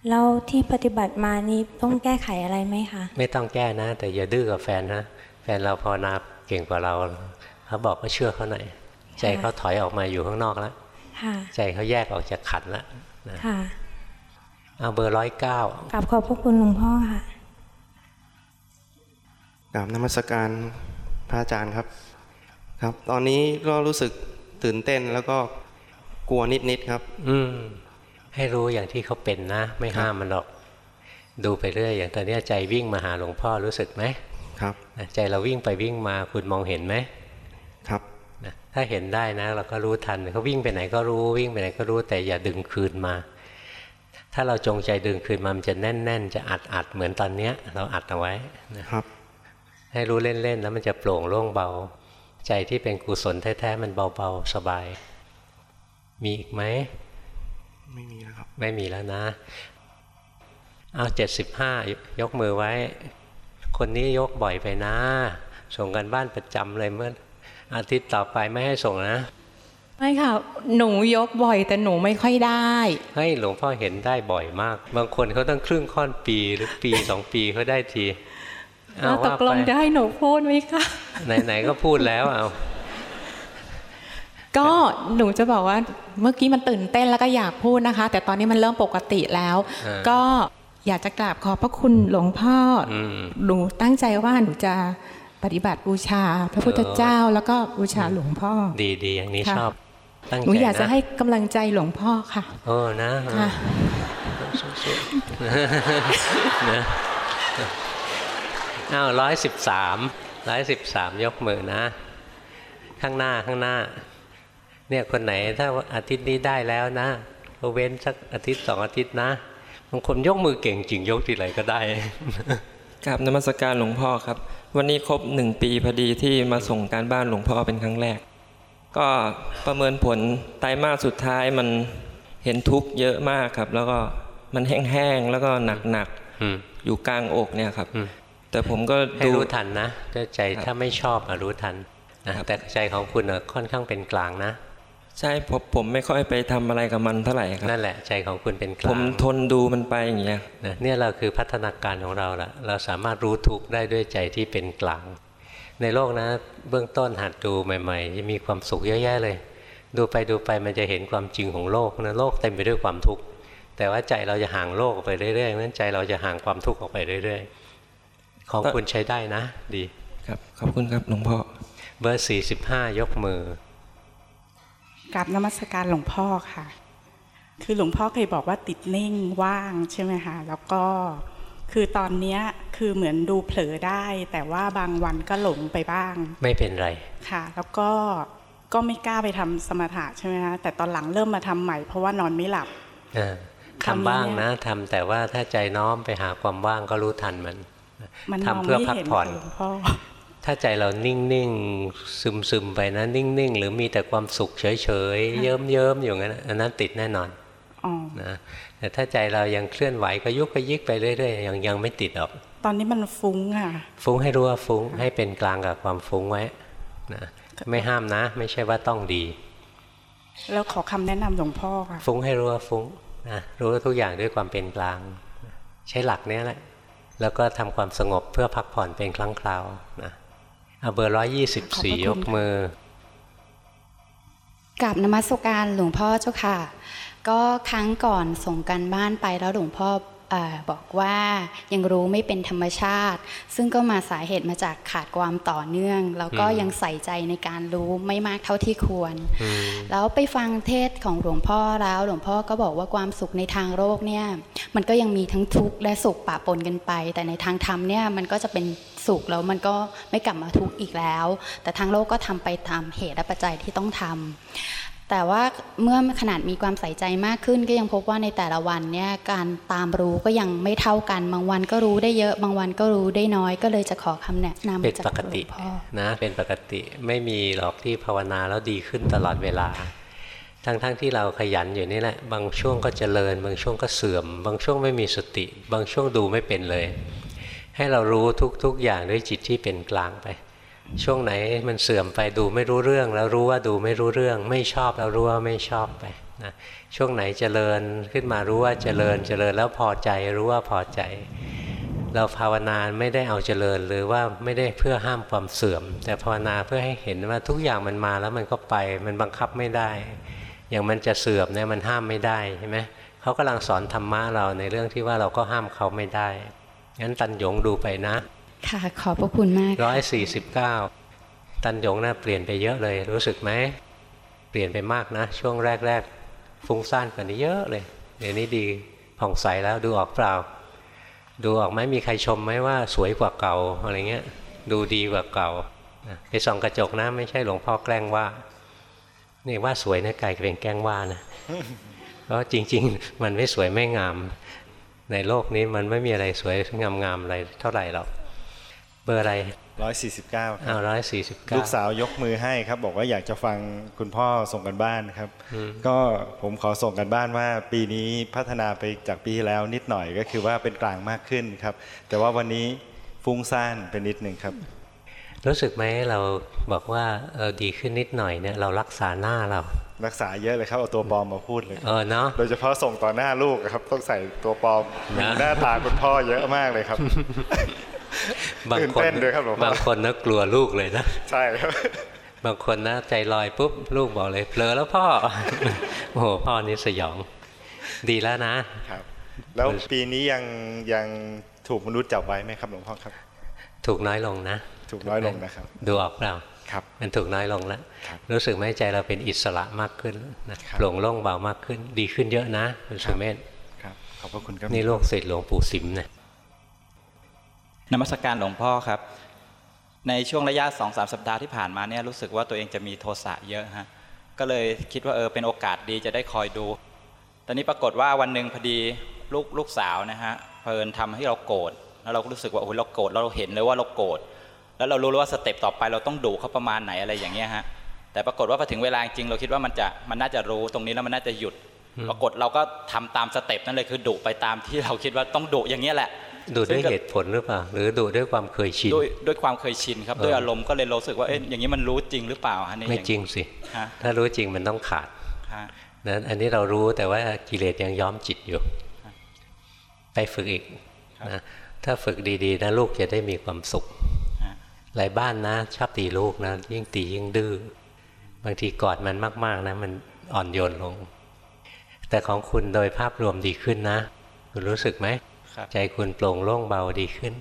แล้วที่ปฏิบัติมานี่ต้องแก้ไขอะไรไหมคะ
ไม่ต้องแก้นะ แต่อย่าดื้อกับแฟนนะ แฟนเราภาวนาเก่งกว่าเราเขาบอกก็เชื่อเขาหน่อยใจเขาถอยออกมาอยู่ข้างนอกแล้ว
ค่ะ
ใจเขาแยกออกจากขันแล้วนะ
ค่ะ
เอาเบอร์ร้อยเก้า
กลับขอบพระคุณหลวงพ่อค่ะ
กราบนมัสการพระอาจารย์ครับครับ ตอนนี้ก็รู้สึกตื่นเต้นแล้วก็กลัวนิดๆครับ
อืมให้รู้อย่างที่เขาเป็นนะ ไม่ห้ามมันหรอก ดูไปเรื่อยอย่างตอนเนี้ยใจวิ่งมาหาหลวงพ่อรู้สึกไหม
ครับ
นะใจเราวิ่งไปวิ่งมาคุณมองเห็นไหม
ครับ
นะถ้าเห็นได้นะ เราก็รู้ทันเขาวิ่งไปไหนก็รู้วิ่งไปไหนก็รู้แต่อย่าดึงคืนมา ถ้าเราจงใจดึงคืนมามันจะแน่น ๆ จะอัดอัดๆเหมือนตอนเนี้ย เราอัดเอาไว้นะครับ ให้รู้เล่นๆแล้วมันจะโปร่งโล่งเบา ใจที่เป็นกุศลแท้ๆมันเบาๆสบาย มีอีกไหม
ไม่มีแล้วครับ
ไม่มีแล้วนะ เอาเจ็ดสิบห้ายกมือไว้ คนนี้ยกบ่อยไปนะ ส่งกันบ้านประจำเลยเมื่ออาทิตย์ต่อไปไม่ให้ส่งนะ
ไม่ค่ะ หนูยกบ่อยแต่หนูไม่ค่อยได้
ให้หลวงพ่อเห็นได้บ่อยมาก บางคนเขาต้องครึ่งค่อนปีหรือปีสองปีเขาได้ที เอา
แล้วต
ว่าก
ลง
ไป
จะให้หนูพูดไหมคะ
ไหนๆก็พูดแล้วเอา
ก็หนูจะบอกว่าเมื่อกี้มันตื่นเต้นแล้วก็อยากพูดนะคะ แต่ตอนนี้มันเริ่มปกติแล้ว
อ่า
ก็อยากจะกราบขอบพระคุณหลวงพ่ออ
อืม
หนูตั้งใจว่าหนูจะปฏิบัติบูชา พระพุทธเจ้าแล้วก็บูชาหลวงพ่อ
ดีดีอย่างนี้
ค่ะ
ชอบตั้งใจ
หนูอยากจะ
นะ
ให้กำลังใจหลวงพ่อค่ะ
โอ้นะ
ค่ะ
สู้ๆนะ อ้าวร้อยสิบสามร้อยสิบสามยกมือนะ ข้างหน้าข้างหน้า เนี่ยคนไหนถ้าอาทิตย์นี้ได้แล้วนะก็เว้นสักอาทิตย์สองอาทิตย์นะบางคนยกมือเก่งจริงยกทีไรก็ได้
กราบนมัสการหลวงพ่อครับ วันนี้ครบหนึ่งปีพอดีที่มาส่งการบ้านหลวงพ่อเป็นครั้งแรก ก็ประเมินผลไตรมาสสุดท้ายมันเห็นทุกข์เยอะมากครับ แล้วก็มันแห้งๆแล้วก็หนัก
อืม
ๆอยู่กลางอกเนี่ยครับ แต่ผมก็
ให้
ดู
รู้ทันนะถ้าใจถ้าไม่ชอบอะรู้ทันนะแต่ใจของคุณอะค่อนข้างเป็นกลางนะ
ใช่ผมผมไม่ค่อยไปทำอะไรกับมันเท่าไหร่ครับ
นั่นแหละใจของคุณเป็นก
ผ
ลาง
มทนดูมันไปอย่างเงี้ย
นะเนี่ยเราคือพัฒนาการของเราละเราสามารถรู้ทุกข์ได้ด้วยใจที่เป็นกลาง ในโลกนะ เบื้องต้นหัดดูใหม่ๆจะมีความสุขเยอะแยะเลย ดูไปดูไปมันจะเห็นความจริงของโลกนะโลกเต็มไปด้วยความทุกข์แต่ว่าใจเราจะห่างโลกออกไปเรื่อยๆนั้นใจเราจะห่างความทุกข์ออกไปเรื่อยๆ ของคุณใช้ได้นะ ดี
ครับ ขอบคุณครับหลวงพ่อ
เบอร์สี่สิบห้ายกมือ
กับนมัสการหลวงพ่อค่ะ
คือหลวงพ่อเคยบอกว่าติดนิ่งว่างใช่ไหมคะ แล้วก็คือตอนเนี้ยคือเหมือนดูเผลอได้ แต่ว่าบางวันก็หลงไปบ้าง
ไม่เป็นไร
ค่ะ แล้วก็ก็ไม่กล้าไปทำสมถะใช่ไหมคะ แต่ตอนหลังเริ่มมาทำใหม่ เพราะว่านอนไม่หลับ
เออ
คราวนี้
ทำบ้าง
เนี่ย
นะทำแต่ว่าถ้าใจน้อมไปหาความว่างก็รู้ทันมัน
มันม
ทำ
อง
เพื่อ
ไม่
พัก
เห็น
ผ่อน
ค่ะหลวงพ่อ
ถ้าใจเรานิ่งๆ ซึมๆ ไปนะนิ่งๆ หรือมีแต่ความสุขเฉยๆ เยิ้มๆ อยู่งั้นอันนั้นติดแน่นอน
อ๋อ
นะแต่ถ้าใจเรายังเคลื่อนไหวก็ยุกก็ยิกไปเรื่อยๆ ยังยังไม่ติดหรอก
ตอนนี้มันฟุ้งอะ
ฟุ้งให้รู้ว่าฟุ้งให้เป็นกลางกับความฟุ้งไว้นะไม่ห้ามนะ ไม่ใช่ว่าต้องดี
แล้วขอคำแนะนำหลวงพ่อค่ะ
ฟุ้งให้รู้ว่าฟุ้งนะรู้ทุกอย่างด้วยความเป็นกลาง ใช้หลักเนี้ยแหละ แล้วก็ทำความสงบเพื่อพักผ่อนเป็นครั้งคราวนะเอาเบอร์ร้อยยี่สิบสี่ยกมือ
กับนมัสการหลวงพ่อเจ้าค่ะ ก็ครั้งก่อนส่งกันบ้านไปแล้วหลวงพ่อเออบอกว่ายังรู้ไม่เป็นธรรมชาติ ซึ่งก็มาสาเหตุมาจากขาดความต่อเนื่อง แล้วก็
อืม
ยังใส่ใจในการรู้ไม่มากเท่าที่ควร
อืม
แล้วไปฟังเทศน์ของหลวงพ่อแล้ว หลวงพ่อก็บอกว่าความสุขในทางโลกเนี่ยมันก็ยังมีทั้งทุกข์และสุขปะปนกันไป แต่ในทางธรรมเนี่ยมันก็จะเป็นสุขแล้วมันก็ไม่กลับมาทุกข์อีกแล้ว แต่ทางโลกก็ทำไปตามเหตุและปัจจัยที่ต้องทำ แต่ว่าเมื่อขนาดมีความใส่ใจมากขึ้นก็ยังพบว่าในแต่ละวันเนี่ยการตามรู้ก็ยังไม่เท่ากัน บางวันก็รู้ได้เยอะ บางวันก็รู้ได้น้อยก็เลยจะขอคำแนะนำ
เป็น
จาก
ปกติ
หลวงพ่อ
นะเป็นปกติไม่มีหรอกที่ภาวนาแล้วดีขึ้นตลอดเวลา ทั้งๆทที่เราขยันอยู่นี่แหละ บางช่วงก็เจริญ บางช่วงก็เสื่อม บางช่วงไม่มีสติ บางช่วงดูไม่เป็นเลย ให้เรารู้ทุกๆอย่างด้วยจิตที่เป็นกลางไป ช่วงไหนมันเสื่อมไปดูไม่รู้เรื่อง แล้วรู้ว่าดูไม่รู้เรื่อง ไม่ชอบแล้วรู้ว่าไม่ชอบไปนะช่วงไหนเจริญขึ้นมารู้ว่าเจริญเจริญแล้วพอใจรู้ว่าพอใจ เราภาวนาไม่ได้เอาเจริญหรือว่าไม่ได้เพื่อห้ามความเสื่อม แต่ภาวนาเพื่อให้เห็นว่าทุกอย่างมันมาแล้วมันก็ไปมันบังคับไม่ได้ อย่างมันจะเสื่อมเนี่ยมันห้ามไม่ได้ใช่ไหมเขากำลังสอนธรรมะเราในเรื่องที่ว่าเราก็ห้ามเขาไม่ได้งั้นตันหยงดูไปนะ
ค่ะ ขอบพระคุณมาก
ร้อยสี่สิบเก้าตันหยงน่าเปลี่ยนไปเยอะเลย รู้สึกไหม เปลี่ยนไปมากนะ ช่วงแรก ๆ ฟุ้งซ่านกว่านี้เยอะเลย เดี๋ยวนี้ดีผ่องใสแล้วดูออกเปล่า ดูออกไหมมีใครชมไหมว่าสวยกว่าเก่าอะไรเงี้ย ดูดีกว่าเก่าไปส่องกระจกนะไม่ใช่หลวงพ่อแกล้งว่า นี่ว่าสวยนะไก่เป็นแกล้งว่านะเพราะจริง ๆ มันไม่สวยไม่งาม ในโลกนี้มันไม่มีอะไรสวยงามๆอะไรเท่าไหร่หรอก เบอร์อะไร
ร้อยสี่สิบเก้า
อ้าวร้อยสี่สิบเก้า
ลูกสาวยกมือให้ครับ บอกว่าอยากจะฟังคุณพ่อส่งกันบ้านครับ
อืม
ก็ผมขอส่งกันบ้านว่า ปีนี้พัฒนาไปจากปีที่แล้วนิดหน่อยก็คือว่าเป็นกลางมากขึ้นครับ แต่ว่าวันนี้ฟุ้งซ่านเป็นนิดหนึ่งครับ
รู้สึกไหมเราบอกว่าเออดีขึ้นนิดหน่อยเนี่ยเรารักษาหน้าเรา
รักษาเยอะเลยครับเอาตัวปลอมมาพูดเลย
เออเนาะ
โดยเฉพาะส่งต่อหน้าลูกครับต้องใส่ตัวปลอม
นะ
หน้าตาคุณพ่อเยอะมากเลยครับ
บาง
ตื่น
คน
เต้นด้วยครับหลวงพ่อบา
งคนนะกลัวลูกเลยนะ
ใช่ครับ
บางคนนะใจลอยปุ๊บลูกบอกเลยเผลอแล้วพ่อโอ้โหพ่อนี่สยอง ดีแล้วนะ
ครับ แล้วปีนี้ยังยังถูกมนุษย์จับไว้ไหมครับหลวงพ่อครับ
ถูกน้อยลงนะ
ถูกน้อยลงนะครับ
ดูออกเปล่า
ครับ
มันถูกน้อยลงแล้วรู้สึกไหมใจเราเป็นอิสระมากขึ้นนะโปร่งโล่งเบามากขึ้น ดีขึ้นเยอะนะคุณสุเมธ
ครับขอบพระคุณครับ
นี่ลูกศิษย์หลวงปู่สิมนะ
นมัสการหลวงพ่อครับ ในช่วงระยะสองสามสัปดาห์ที่ผ่านมาเนี่ยรู้สึกว่าตัวเองจะมีโทสะเยอะฮะก็เลยคิดว่าเออเป็นโอกาสดีจะได้คอยดู ตอนนี้ปรากฏว่าวันหนึ่งพอดีลูกลูกสาวนะฮะเพลินทำให้เราโกรธแล้วเราก็รู้สึกว่าโอ้ยเราโกรธเราเห็นเลยว่าเราโกรธแล้วเรารู้เลยว่าสเต็ปต่อไปเราต้องดุเขาประมาณไหนอะไรอย่างเงี้ยฮะแต่ปรากฏว่าพอถึงเวลาจริงเราคิดว่ามันจะมันน่าจะรู้ตรงนี้แล้วมันน่าจะหยุด ปรากฏเราก็ทำตามสเต็ปนั่นเลยคือดุไปตามที่เราคิดว่าต้องดุอย่างเงี้ยแหละ
ดูด้วย
ซึ่งก็
เหตุผลหรือเปล่า หรือดูด้วยความเคยชิน
ด้วยด้วยความเคยชินครับ
เออ
ด้วยอารมณ์ก็เลยรู้สึกว่าเอ๊ะอย่างนี้มันรู้จริงหรือเปล่าฮะนี่
ไม่จริงสิ
ฮะ
ถ้ารู้จริงมันต้องขาด
ฮะ
นั้นอันนี้เรารู้แต่ว่ากิเลสยังย้อมจิตอยู่ ไปฝึกอีกนะถ้าฝึกดีๆนะลูกจะได้มีความสุขหลายบ้านนะชอบตีลูกนะยิ่งตียิ่งดื้อบางทีกอดมันมากๆนะมันอ่อนโยนลง แต่ของคุณโดยภาพรวมดีขึ้นนะ คุณรู้สึกไหม
ครับ
ใจคุณโปร่งโล่งเบาดีขึ้น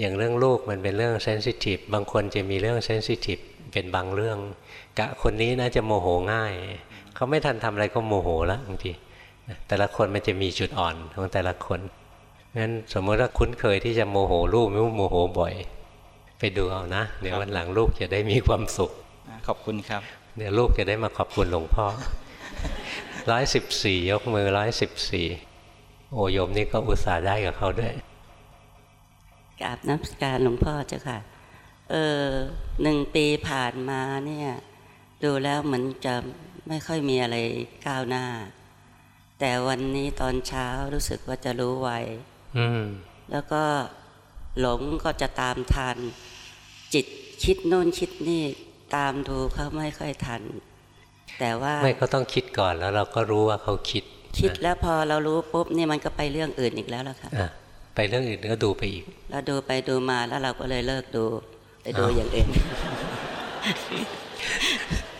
อย่างเรื่องลูกมันเป็นเรื่อง sensitive บางคนจะมีเรื่อง sensitive เป็นบางเรื่อง กะคนนี้นะจะโมโหง่าย เขาไม่ทันทำอะไรก็โมโหแล้วบางทีแต่ละคนมันจะมีจุดอ่อนของแต่ละคนงั้นสมมติว่าคุ้นเคยที่จะโมโหลูกไม่โมโหบ่อย ไปดูเอานะเดี๋ยววันหลังลูกจะได้มีความสุข
ขอบคุณครับ
เดี๋ยวลูกจะได้มาขอบคุณหลวงพ่อร้อยสิบสี่ยกมือร้อยสิบสี่ โอโยมนี่ก็อุตส่าห์ได้กับเขาด้วย
กราบนับการหลวงพ่อเจ้าค่ะ เออหนึ่งปีผ่านมาเนี่ย ดูแล้วเหมือนจะไม่ค่อยมีอะไรก้าวหน้า แต่วันนี้ตอนเช้ารู้สึกว่าจะรู้ไว
อืม
แล้วก็หลงก็จะตามทัน จิตคิดโน่นคิดนี่ตามดูเขาไม่ค่อยทัน แต่ว่า
ไม่ก็ต้องคิดก่อนแล้วเราก็รู้ว่าเขาคิด
คิดแล้วพอเรารู้ปุ๊บนี่มันก็ไปเรื่องอื่นอีกแล้วล่ะค่ะ
อะไปเรื่องอื่นก็ดูไปอีก
เราดูไปดูมาแล้วเราก็เลยเลิกดู ไปดูอย่างอื่น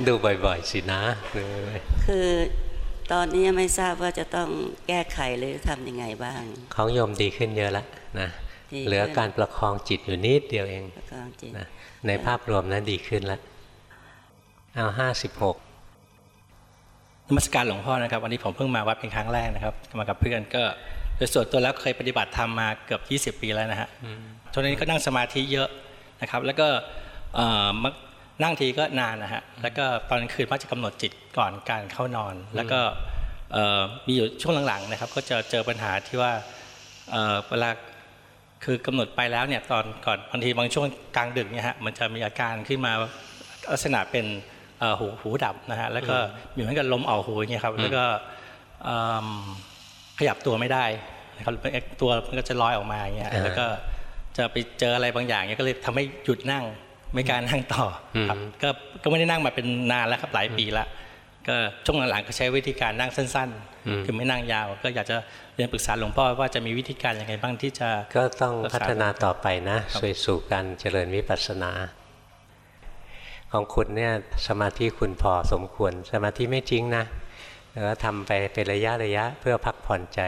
ดูบ่อยๆสินะดูบ่อย
คือตอนนี้ไม่ทราบว่าจะต้องแก้ไขหรือทำยังไงบ้าง
ๆของโยมดีขึ้นเยอะแล้วนะ
ดีขึ้น
เหลือการประคองจิตอยู่นิดเดียวเอง
ประคองจิต
นะในภาพรวมนั้นดีขึ้นแล้วเอาห้าสิบหก
นมัสการหลวงพ่อนะครับวันนี้ผมเพิ่งมาวัดเป็นครั้งแรกนะครับมากับเพื่อนก็โดยส่วนตัวแล้วเคยปฏิบัติธรรมมาเกือบ 20 ปีแล้วนะฮะช่วงนี้ก็นั่งสมาธิเยอะนะครับ แล้วก็นั่งทีก็นานนะฮะแล้วก็ตอนกลางคืนมักจะกำหนดจิตก่อนการเข้านอน แล้วก็มีอยู่ช่วงหลังๆนะครับ ก็จะเจอปัญหาที่ว่าเวลาคือกำหนดไปแล้วเนี่ยตอนก่อนบางทีบางช่วงกลางดึกเนี่ยฮะมันจะมีอาการขึ้นมาลักษณะเป็น หูหูดับนะฮะแล้วก็มีเหมือนกับลมออกหูอย่างเงี้ยครับแล้วก็เอิ่มขยับตัวไม่ได้นะครับตัวมันก็จะลอยออกมาอย่างเงี้ย
อ่า
แล้วก็จะไปเจออะไรบางอย่างเนี่ยก็เลยทำให้หยุดนั่งไม่กล้ารนั่งต่ออครับก็ก็ไม่ได้นั่งมาเป็นนานแล้วครับหลายปีละก็ช่วงหลังๆก็ใช้วิธีการนั่งสั้น
อืม
ๆคือไม่นั่งยาว ก็อยากจะเรียนปรึกษาหลวงพ่อว่าจะมีวิธีการยังไงบ้างที่จะ
ก็ต้อง
รักษ
พัฒนาต่อไปนะสู่สู่การเจริญวิปัสสนา ของคุณเนี่ยสมาธิคุณพอสมควร สมาธิไม่จริงนะแล้วทำไปเป็นระยะระยะเพื่อพักผ่อนใจ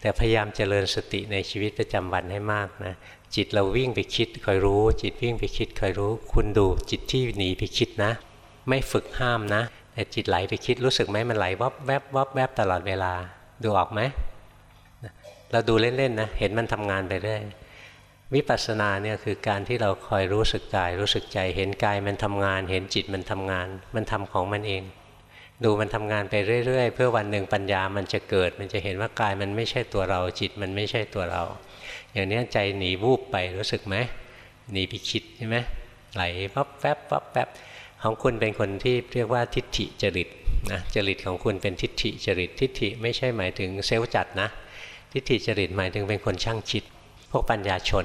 แต่พยายามเจริญสติในชีวิตประจำวันให้มากนะจิตเราวิ่งไปคิดคอยรู้ จิตวิ่งไปคิดคอยรู้ คุณดูจิตที่หนีไปคิดนะ ไม่ฝึกห้ามนะ แต่จิตไหลไปคิดรู้สึกไหมมันไหลวับแวบวับแวบตลอดเวลาดูออกไหมเราดูเล่นๆนะเห็นมันทำงานไปเรื่อย วิปัสสนาเนี่ยคือการที่เราคอยรู้สึกกาย รู้สึกใจ เห็นกายมันทำงาน เห็นจิตมันทำงาน มันทำของมันเอง ดูมันทำงานไปเรื่อย ๆ เพื่อวันหนึ่งปัญญามันจะเกิด มันจะเห็นว่ากายมันไม่ใช่ตัวเรา จิตมันไม่ใช่ตัวเรา อย่างนี้ใจหนีวูบไปรู้สึกไหมหนีไปคิดใช่ไหมไหลวับแวบวับแวบของคุณเป็นคนที่เรียกว่าทิฏฐิจริตนะจริตของคุณเป็นทิฏฐิจริตทิฏฐิไม่ใช่หมายถึงเซลล์จัดนะ ทิฏฐิจริตหมายถึงเป็นคนช่างคิด พวกปัญญาชน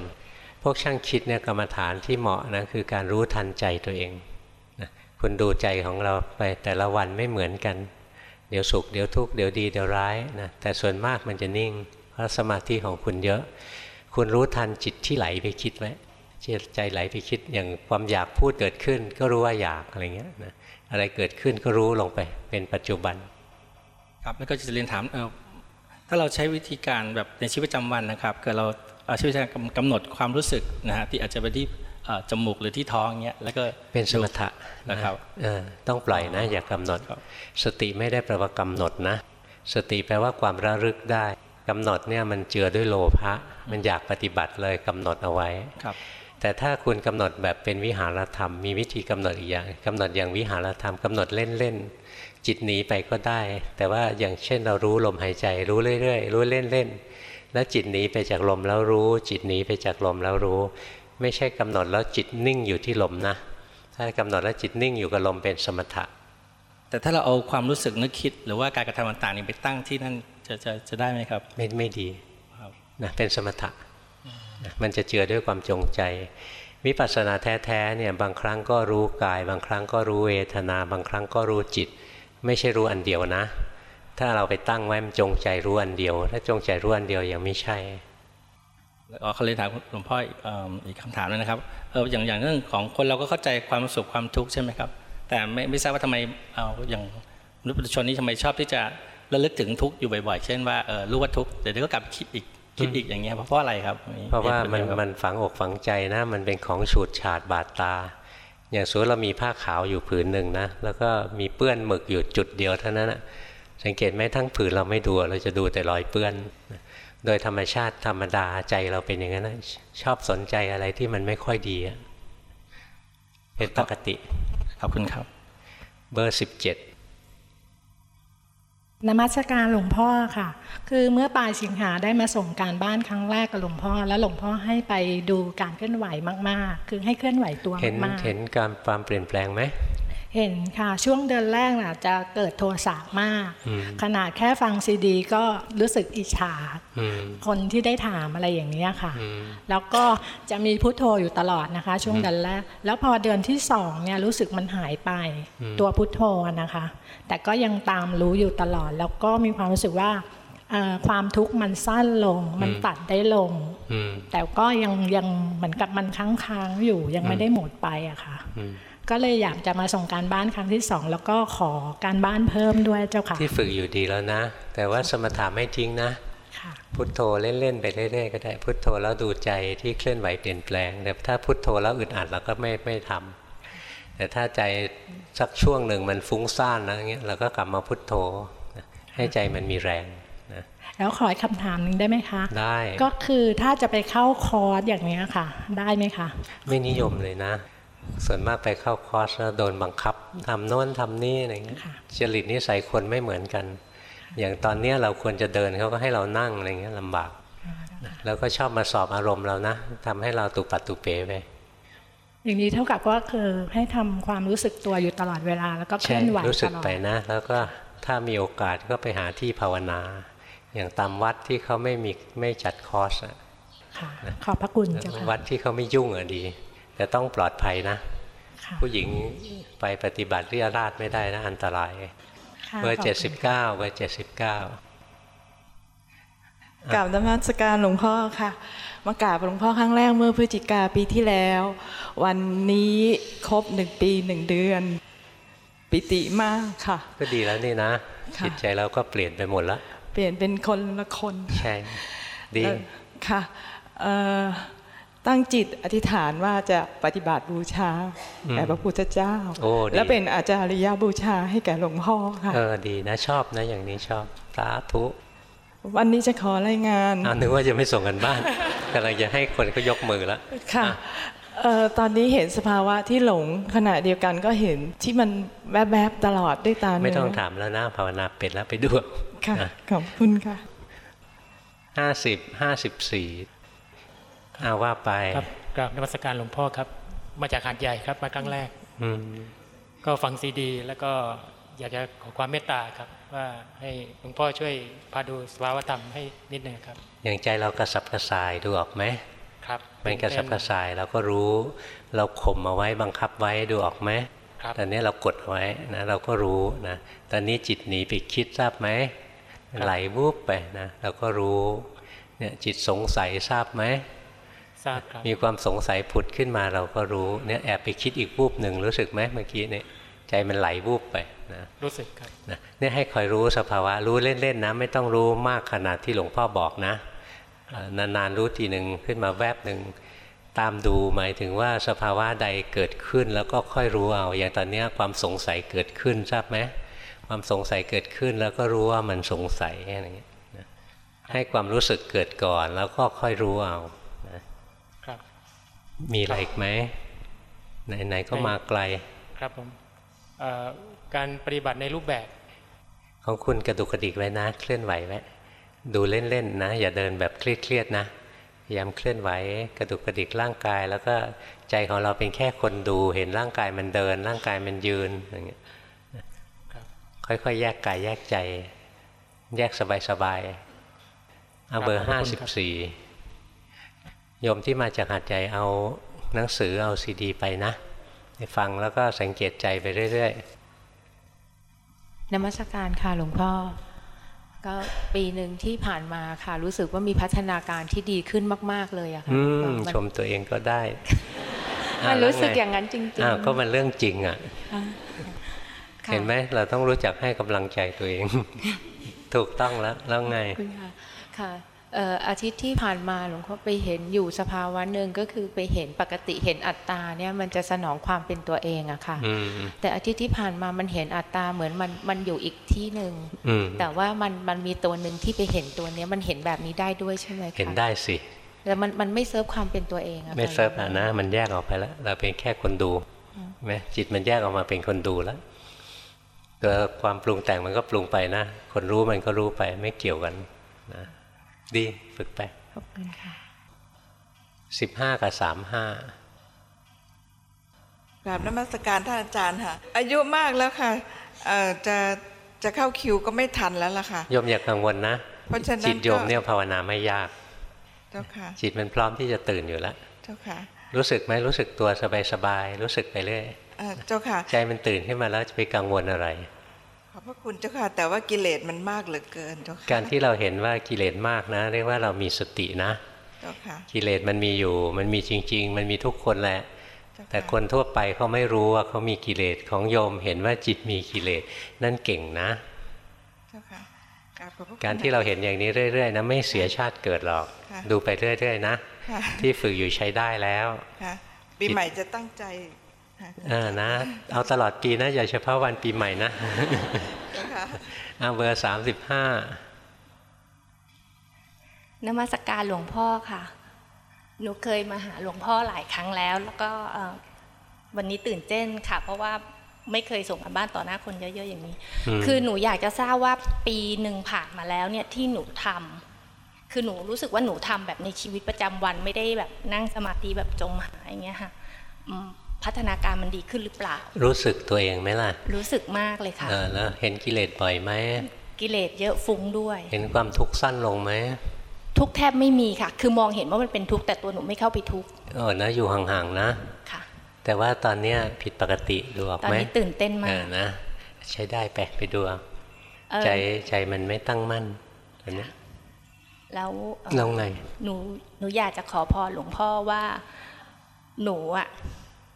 พวกช่างคิดเนี่ยกรรมฐานที่เหมาะนะคือการรู้ทันใจตัวเองนะคุณดูใจของเราไปแต่ละวันไม่เหมือนกัน เดี๋ยวสุขเดี๋ยวทุกข์เดี๋ยวดีเดี๋ยวร้ายนะแต่ส่วนมากมันจะนิ่ง เพราะสมาธิของคุณเยอะ คุณรู้ทันจิตที่ไหลไปคิดไว้ใจไหลไปคิดอย่างความอยากพูดเกิดขึ้น ก็รู้ว่าอยากอะไรเงี้ยนะอะไรเกิดขึ้นก็รู้ลงไปเป็นปัจจุบัน
ครับแล้วก็จะเรียนถามเออถ้าเราใช้วิธีการแบบในชีวิตประจำวันนะครับเกิดเรา ชีวิตประจำวันกำหนดความรู้สึกนะฮะที่อาจจะไปที่เอ่อจมูกหรือที่ท้องเงี้ยแล้วก็
เป็นสมถะ
นะครับ
เออต้องปล่อยนะอย่ากำหนด สติไม่ได้แปลว่ากำหนดนะ สติแปลว่าความระลึกได้กำหนดเนี่ยมันเจือด้วยโลภะมันอยากปฏิบัติเลยกำหนดเอาไว้
ครับ
แต่ถ้าคุณกำหนดแบบเป็นวิหารธรรม มีวิธีกำหนดอีกอย่างกำหนดอย่างวิหารธรรมกำหนดเล่นๆจิตหนีไปก็ได้ แต่ว่าอย่างเช่นเรารู้ลมหายใจ รู้เรื่อยๆ รู้เล่นๆ แล้วจิตหนีไปจากลมแล้วรู้ จิตหนีไปจากลมแล้วรู้ ไม่ใช่กำหนดแล้วจิตนิ่งอยู่ที่ลมนะ ถ้ากำหนดแล้วจิตนิ่งอยู่กับลมเป็นสมถะ
แต่ถ้าเราเอาความรู้สึกนึกคิด หรือว่าการกระทำต่างๆนี่ไปตั้งที่นั่นจะจะจะได้ไหมครับ
ไม่ไม่ดีนะเป็นสมถะนะมันจะเจือด้วยความจงใจวิปัสสนาแท้ๆเนี่ยบางครั้งก็รู้กาย บางครั้งก็รู้เวทนา บางครั้งก็รู้จิต ไม่ใช่รู้อันเดียวนะ ถ้าเราไปตั้งไว้มันจงใจรู้อันเดียว ถ้าจงใจรู้อันเดียวยังไม่ใช่
อ๋อเขาเลยถามหลวงพ่ออีกเอิ่มอีกคำถามนึงนะครับเอออย่างอย่างเรื่องของคนเราก็เข้าใจความสุขความทุกข์ใช่ไหมครับ แต่ไม่ไม่ทราบว่าทำไมเอาอย่างมนุษย์ปุถุชนนี่ทำไมชอบที่จะระลึกถึงทุกข์อยู่บ่อยๆ เช่นว่าเออรู้ว่าทุกข์แต่เดี๋ยวก็กลับไปคิดอีกคิดอีกอย่างเงี้ยเพราะเพราะอะไรครับ
เพราะว่ามัน
หตุผลอะไรครับ
มันฝังอกฝังใจนะ มันเป็นของฉูดฉาดบาดตา อย่างสมมติเรามีผ้าขาวอยู่ผืนหนึ่งนะแล้วก็มีเปื้อนหมึกอยู่จุดเดียวเท่านั้นนะ สังเกตไหมทั้งผืนเราไม่ดูเราจะดูแต่รอยเปื้อน โดยธรรมชาติธรรมดาใจเราเป็นอย่างนั้นนะชอบสนใจอะไรที่มันไม่ค่อยดีอะเป็นปกติ
ขอบคุณครับ
เบอร์สิบเจ็ด
นมัสการหลวงพ่อค่ะ คือเมื่อปลายสิงหาได้มาส่งการบ้านครั้งแรกกับหลวงพ่อ แล้วหลวงพ่อให้ไปดูการเคลื่อนไหวมาก ๆ คือให้เคลื่อนไหวตัว
เห็น
มาก
เห็นการความเปลี่ยนแปลงไหม
ๆ เห็นค่ะ ช่วงเดือนแรกน่ะจะเกิดโทสะมาก
อืม
ขนาดแค่ฟังซีดี ก็รู้สึกอิจฉา
อืม
คนที่ได้ถามอะไรอย่างนี้ยค่ะ
อืม
แล้วก็จะมีพุทโธอยู่ตลอดนะคะ ช่วง
อืม
เดือนแรก แล้วพอเดือนที่สองเนี่ยรู้สึกมันหายไป
อืม
ตัวพุทโธนะคะ แต่ก็ยังตามรู้อยู่ตลอด แล้วก็มีความรู้สึกว่าเอ่อความทุกข์มันสั้นลง มันตัดได้ลง
อืม
แต่ก็ยังยังเหมือนกับมันค้างค้างๆอยู่ยังไม่
อืม
ได้หมดไปอะค่ะ
อืม
ก็เลยอยากจะมาส่งการบ้านครั้งที่สองแล้วก็ขอการบ้านเพิ่มด้วยเจ้าค่ะ
ที่ฝึกอยู่ดีแล้วนะ แต่ว่าสมถะไม่ทิ้งนะพุทโธเล่นๆไปเรื่อยๆก็ได้พุทโธแล้วดูใจที่เคลื่อนไหวเปลี่ยนแปลงแต่ถ้าพุทโธแล้วอึดอัดเราก็ไม่ไม่ทำแต่ถ้าใจสักช่วงหนึ่งมันฟุ้งซ่านนะอย่างเงี้ยเราก็กลับมาพุทโธนะให้ใจมันมีแรงนะ
แล้วขออีกคำถามหนึ่งได้ไหมคะ
ได้
ก็คือถ้าจะไปเข้าคอร์สอย่างเนี้ยค่ะ ได้ไหมคะ
ไม่นิยมเลยนะ ส่วนมากไปเข้าคอร์สแล้วโดนบังคับทำโน้นทำนี่อะไรเงี้ยจริตนิสัยคนไม่เหมือนกัน อย่างตอนเนี้ยเราควรจะเดินเขาก็ให้เรานั่งอะไรเงี้ยลำบากนะแล้วก็ชอบมาสอบอารมณ์เรานะทำให้เราตุปัดตุเป๋ไป
อย่างนี้เท่ากับว่าคือให้ทำความรู้สึกตัวอยู่ตลอดเวลา แล้วก็เคลื่อนไหว
รู้สึ
ต
ก
ลอด
ไปนะ แล้วก็ถ้ามีโอกาสก็ไปหาที่ภาวนา อย่างตามวัดที่เขาไม่มีไม่จัดคอร์สอะ
ค่ะขอบพระคุณเจ้าค่ะ
วัดที่เขาไม่ยุ่งอะดี แต่ต้องปลอดภัยนะ
ค่ะ
ผู้หญิงไปปฏิบัติเรียราดไม่ได้นะ อันตราย
ค่ะ
เบอร์
ขอบคุณ
เจ็ดสิบเก้าเบอร์เจ็ดสิบเก้า
กราบนมัสการหลวงพ่อค่ะ มากราบหลวงพ่อครั้งแรกเมื่อพฤศจิกาปีที่แล้ว วันนี้ครบหนึ่งปีหนึ่งเดือน ปิติมากค่ะ
ก็ดีแล้วนี่นะ
ค่ะ
จิตใจเราก็เปลี่ยนไปหมดแล้ว
เปลี่ยนเป็นคนละคน
ใช่ ดี
เอ่อค่ะเอ่อ ตั้งจิตอธิษฐานว่าจะปฏิบัติบูชา
อืม
แด่พระพุทธเจ้า
โอ้ดี
และเป็นอาจาริยบูชาให้แก่หลวงพ่อค่ะ
เออดีนะชอบนะอย่างนี้ชอบสาธุ
วันนี้จะขอรายงาน
อ้าวนึกว่าจะไม่ส่งกันบ้านกำลังจะให้คนเขายกมือแล้ว
ค่ะเอ่อตอนนี้เห็นสภาวะที่หลงขณะเดียวกันก็เห็นที่มันแวบๆตลอดด้วยตาเนื้
ไม่ต้องถามแล้วนะภาวนาเป็นแล้วไปดู
ค่ะขอบคุณค่ะ
ห้าสิบห้าสิบสี่ อาว่าไป
ครับกราบนมัสการหลวงพ่อครับ มาจากหาดใหญ่ครับมาครั้งแรก
อืม
ก็ฟังซีดี แล้วก็อยากจะขอความเมตตาครับ ว่าให้หลวงพ่อช่วยพาดูสภาวธรรมให้นิดหนึ่งครับ
อย่างใจเรากระสับกระส่ายดูออกไหม
ครับ
มันกระสับกระส่ายเราก็รู้ เราข่มเอาไว้บังคับไว้ดูออกไหม
ครับ
ตอนนี้เรากดเอาไว้นะเราก็รู้นะตอนนี้จิตหนีไปคิดทราบไหมไหลวูบไปนะเราก็รู้เนี่ยจิตสงสัยทราบไหม
ทราบครับ
มีความสงสัยผุดขึ้นมาเราก็รู้เนี่ยแอบไปคิดอีกวูบหนึ่งรู้สึกไหมเมื่อกี้เนี่ยใจมันไหลวูบไปนะ
รู้สึกครับ
นะเนี่ยให้คอยรู้สภาวะรู้เล่นๆนะไม่ต้องรู้มากขนาดที่หลวงพ่อบอกนะเอ่อนานๆรู้ทีหนึ่งขึ้นมาแวบหนึ่งตามดูหมายถึงว่าสภาวะใดเกิดขึ้นแล้วก็ค่อยรู้เอาอย่างตอนเนี้ยความสงสัยเกิดขึ้นทราบไหมความสงสัยเกิดขึ้นแล้วก็รู้ว่ามันสงสัยอะไรเงี้ยนะให้ความรู้สึกเกิดก่อนแล้วก็ค่อยรู้เอานะ ครับ มีอะไรอีกไหมไหนๆก็มาไกล
ครับผมเอ่อการปฏิบัติในรูปแบบ
ของคุณกระดุกกระดิกไว้นะ เคลื่อนไหวไว้ดูเล่นๆนะ อย่าเดินแบบเครียดๆนะพยายามเคลื่อนไหวกระดุกกระดิกร่างกาย แล้วก็ใจของเราเป็นแค่คนดู เห็นร่างกายมันเดิน ร่างกายมันยืนอย่างเงี้ยค่อยๆแยกกายแยกใจ แยกสบายๆเอาเบอร์
ขอบ
ห้า
คุณ
สิบ
ครับ
สี่ โยมที่มาจากหัดใจเอาหนังสือเอาซีดี ไปนะไปฟังแล้วก็สังเกตใจไปเรื่อยๆ
นมัสการค่ะหลวงพ่อ ก็ปีหนึ่งที่ผ่านมาค่ะ รู้สึกว่ามีพัฒนาการที่ดีขึ้นมาก ๆ เลยอะค่ะ
อืม
มัน
ชมตัวเองก็ได้
มันรู้สึก
แล้วไอ
ย่างนั้นจริงๆ
อ้าวก็มันเรื่องจริงอะ
ค่ะค่ะ
เห็นไหมเราต้องรู้จักให้กำลังใจตัวเอง ถูกต้องแล้วแล้วไง
ขอบคุณค่ะค่ะเอ่ออาทิตย์ที่ผ่านมาหลวงพ่อไปเห็นอยู่สภาวะหนึ่งก็คือไปเห็นปกติเห็นอัตตาเนี่ยมันจะสนองความเป็นตัวเองอะค่ะ
อืม
แต่อาทิตย์ที่ผ่านมามันเห็นอัตตาเหมือนมันมันอยู่อีกที่หนึ่ง
อืม
แต่ว่ามันมันมีตัวหนึ่งที่ไปเห็นตัวเนี้ยมันเห็นแบบนี้ได้ด้วยใช่ไหมคะ
เห็นได้สิ
แต่มันมันไม่เซิร์ฟความเป็นตัวเองอะ
ไม่
ค่ะ
เซิร์ฟอะนะมันแยกออกไปแล้ว เราเป็นแค่คนดูใช่ไหมจิตมันแยกออกมาเป็นคนดูแล้วตัวความปรุงแต่งมันก็ปรุงไปนะ คนรู้มันก็รู้ไปไม่เกี่ยวกันนะ ดีฝึกไป
ขอบคุณค่ะ
สิบห้ากับสามห้า
กราบนมัสการท่านอาจารย์ค่ะ อายุมากแล้วค่ะเอ่อจะจะเข้าคิวก็ไม่ทันแล้วล่ะค่ะ
โยมอย่ากังวลนะ
เพราะฉะนั้น
จิตโยม
ก็
เนี่ยภาวนาไม่ยาก
เจ้าค่ะ
จิตมันพร้อมที่จะตื่นอยู่แล้ว
เจ้าค่ะ
รู้สึกไหมรู้สึกตัวสบายๆรู้สึกไปเรื่อย
เอ่อเจ้าค่ะ
ใจมันตื่นขึ้นมาแล้วจะไปกังวลอะไร
ขอบพระคุณเจ้าค่ะ แต่ว่ากิเลสมันมากเหลือเกินเจ้าค่ะ
การที่เราเห็นว่ากิเลสมากนะ เรียกว่าเรามีสตินะ
เจ้าค่ะ
กิเลสมันมีอยู่ มันมีจริง ๆ มันมีทุกคนแหละ แต่คนทั่วไปเขาไม่รู้ว่าเขามีกิเลสของโยมเห็นว่าจิตมีกิเลสนั่นเก่งนะ
เจ้าค่ะกราบขอบพระคุณ
การที่เราเห็นอย่างนี้เรื่อยๆนะไม่เสียชาติเกิดหรอก
ค่ะ
ดูไปเรื่อยๆนะ
ค่ะ
ที่ฝึกอยู่ใช้ได้แล้ว
ค่ะปีใหม่จะตั้งใจ ค่ะ
อ่านะ เอาตลอดปีนะอย่าเฉพาะวันปีใหม่นะ
เจ้าค่ะ
เอาเบอร์สามสิบห้า
นมัสการหลวงพ่อค่ะ หนูเคยมาหาหลวงพ่อหลายครั้งแล้ว แล้วก็เอ่อวันนี้ตื่นเต้นค่ะ เพราะว่าไม่เคยส่งกันบ้านต่อหน้าคนเยอะ ๆ อย่างนี้
ม
คือหนูอยากจะทราบว่าปีหนึ่งผ่านมาแล้วเนี่ยที่หนูทำคือหนูรู้สึกว่าหนูทำแบบในชีวิตประจำวันไม่ได้แบบนั่งสมาธิแบบจมหายอย่างเงี้ยค่ะอืม พัฒนาการมันดีขึ้นหรือเปล่า
รู้สึกตัวเองไหมล่ะ
รู้สึกมากเลยค่ะ
เออแล้วเห็นกิเลสบ่อยไหม
กิเลสเยอะฟุ้งด้วย
เห็นความทุกข์สั้นลงไหม
ทุกข์แทบไม่มีค่ะ คือมองเห็นว่ามันเป็นทุกข์แต่ตัวหนูไม่เข้าไปทุกข์
เออนะอยู่ห่างๆนะ
ค่ะ
แต่ว่าตอนเนี้ยผิดปกติดูออก
ตอน
ไหม
นี้ตื่นเต้นมา
เอกอนะใช้ได้ไปไปดูเอา
เออ
ใจใจมันไม่ตั้งมั่นตอนเนี้ย
แล้วเอ่อ
แล้วไง
หนูหนูอยากจะขอพรหลวงพ่อว่า หนูอะ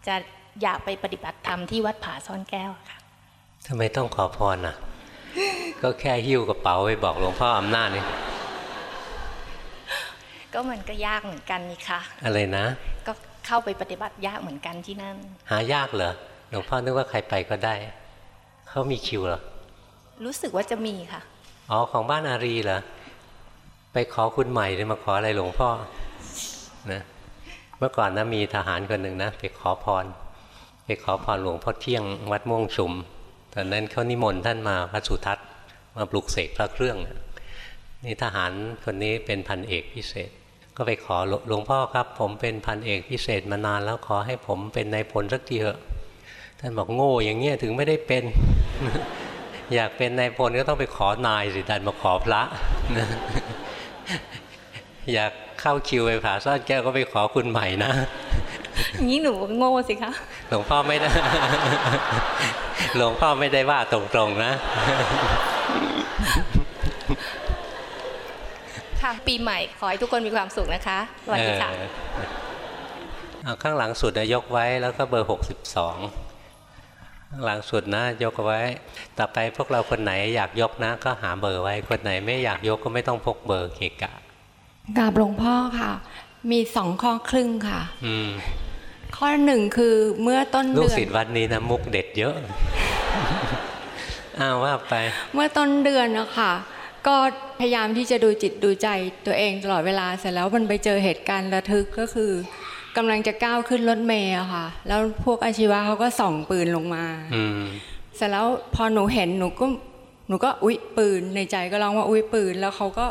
จะอยากไปปฏิบัติธรรมที่วัดผาซ่อนแก้วค่ะ
ทำไมต้องขอพรอะ ก็แค่หิ้วกระเป๋าไปบอกหลวงพ่ออำนาจนี่
ก็มันก็ยากเหมือนกันนี่ค่ะ
อะไรนะ
ก็เข้าไปปฏิบัติยากเหมือนกันที่นั่น
หายากเหรอหลวงพ่อนึกว่าใครไปก็ได้ เขามีคิวเหรอ
รู้สึกว่าจะมีค่ะ
อ๋อของบ้านอารีเหรอ ไปขอคุณใหม่เลยมาขออะไรหลวงพ่อนะ เมื่อก่อนนะมีทหารคนหนึ่งนะไปขอพร ไปขอพรหลวงพ่อเที่ยงวัดม่วงชุม ตอนนั้นเขานิมนต์ท่านมาพระสุทัศน์มาปลุกเสกพระเครื่อง นี่ทหารคนนี้เป็นพันเอกพิเศษ ก็ไปขอหลวงพ่อครับ ผมเป็นพันเอกพิเศษมานานแล้วขอให้ผมเป็นนายพลสักทีเถอะ ท่านบอกโง่อย่างเงี้ยถึงไม่ได้เป็น อยากเป็นนายพลก็ต้องไปขอนายสิดันมาขอพระอยาก เข้าคิวไปผาซ่อนแก้วก็ไปขอคุณใหม่นะ
อย่างนี้หนูโง่สิคะ
หลวงพ่อไม่ได้หลวงพ่อไม่ได้ว่าตรงๆนะ
ค่ะ ปีใหม่ ขอให้ทุกคนมีความสุขนะคะสวัสดีค่ะ
เออเอาข้างหลังสุดนะยกไว้แล้วก็เบอร์หกสิบสองข้างหลังสุดนะยกเอาไว้ ต่อไปพวกเราคนไหนอยากยกนะ ก็หาเบอร์ไว้ คนไหนไม่อยากยกก็ไม่ต้องพกเบอร์เกะกะ
กราบหลวงพ่อค่ะ มีสองข้อครึ่งค่ะ
อืม
ข้อหนึ่งคือเมื่อต้น
ลูก
เดือน
ศิษย์วัดนี้นะมุกเด็ดเยอะอ้าวว่าไป
เมื่อต้นเดือนนะคะก็พยายามที่จะดูจิตดูใจตัวเองตลอดเวลาเสร็จแล้วมันไปเจอเหตุการณ์ระทึกก็คือกำลังจะก้าวขึ้นรถเมล์อะค่ะ แล้วพวกอาชีวะเขาก็ส่องปืนลงมา
อืม
เสร็จแล้วพอหนูเห็นหนูก็หนูก็อุ๊ยปืนในใจก็ร้องว่าอุ๊ยปืน แล้วเขาก็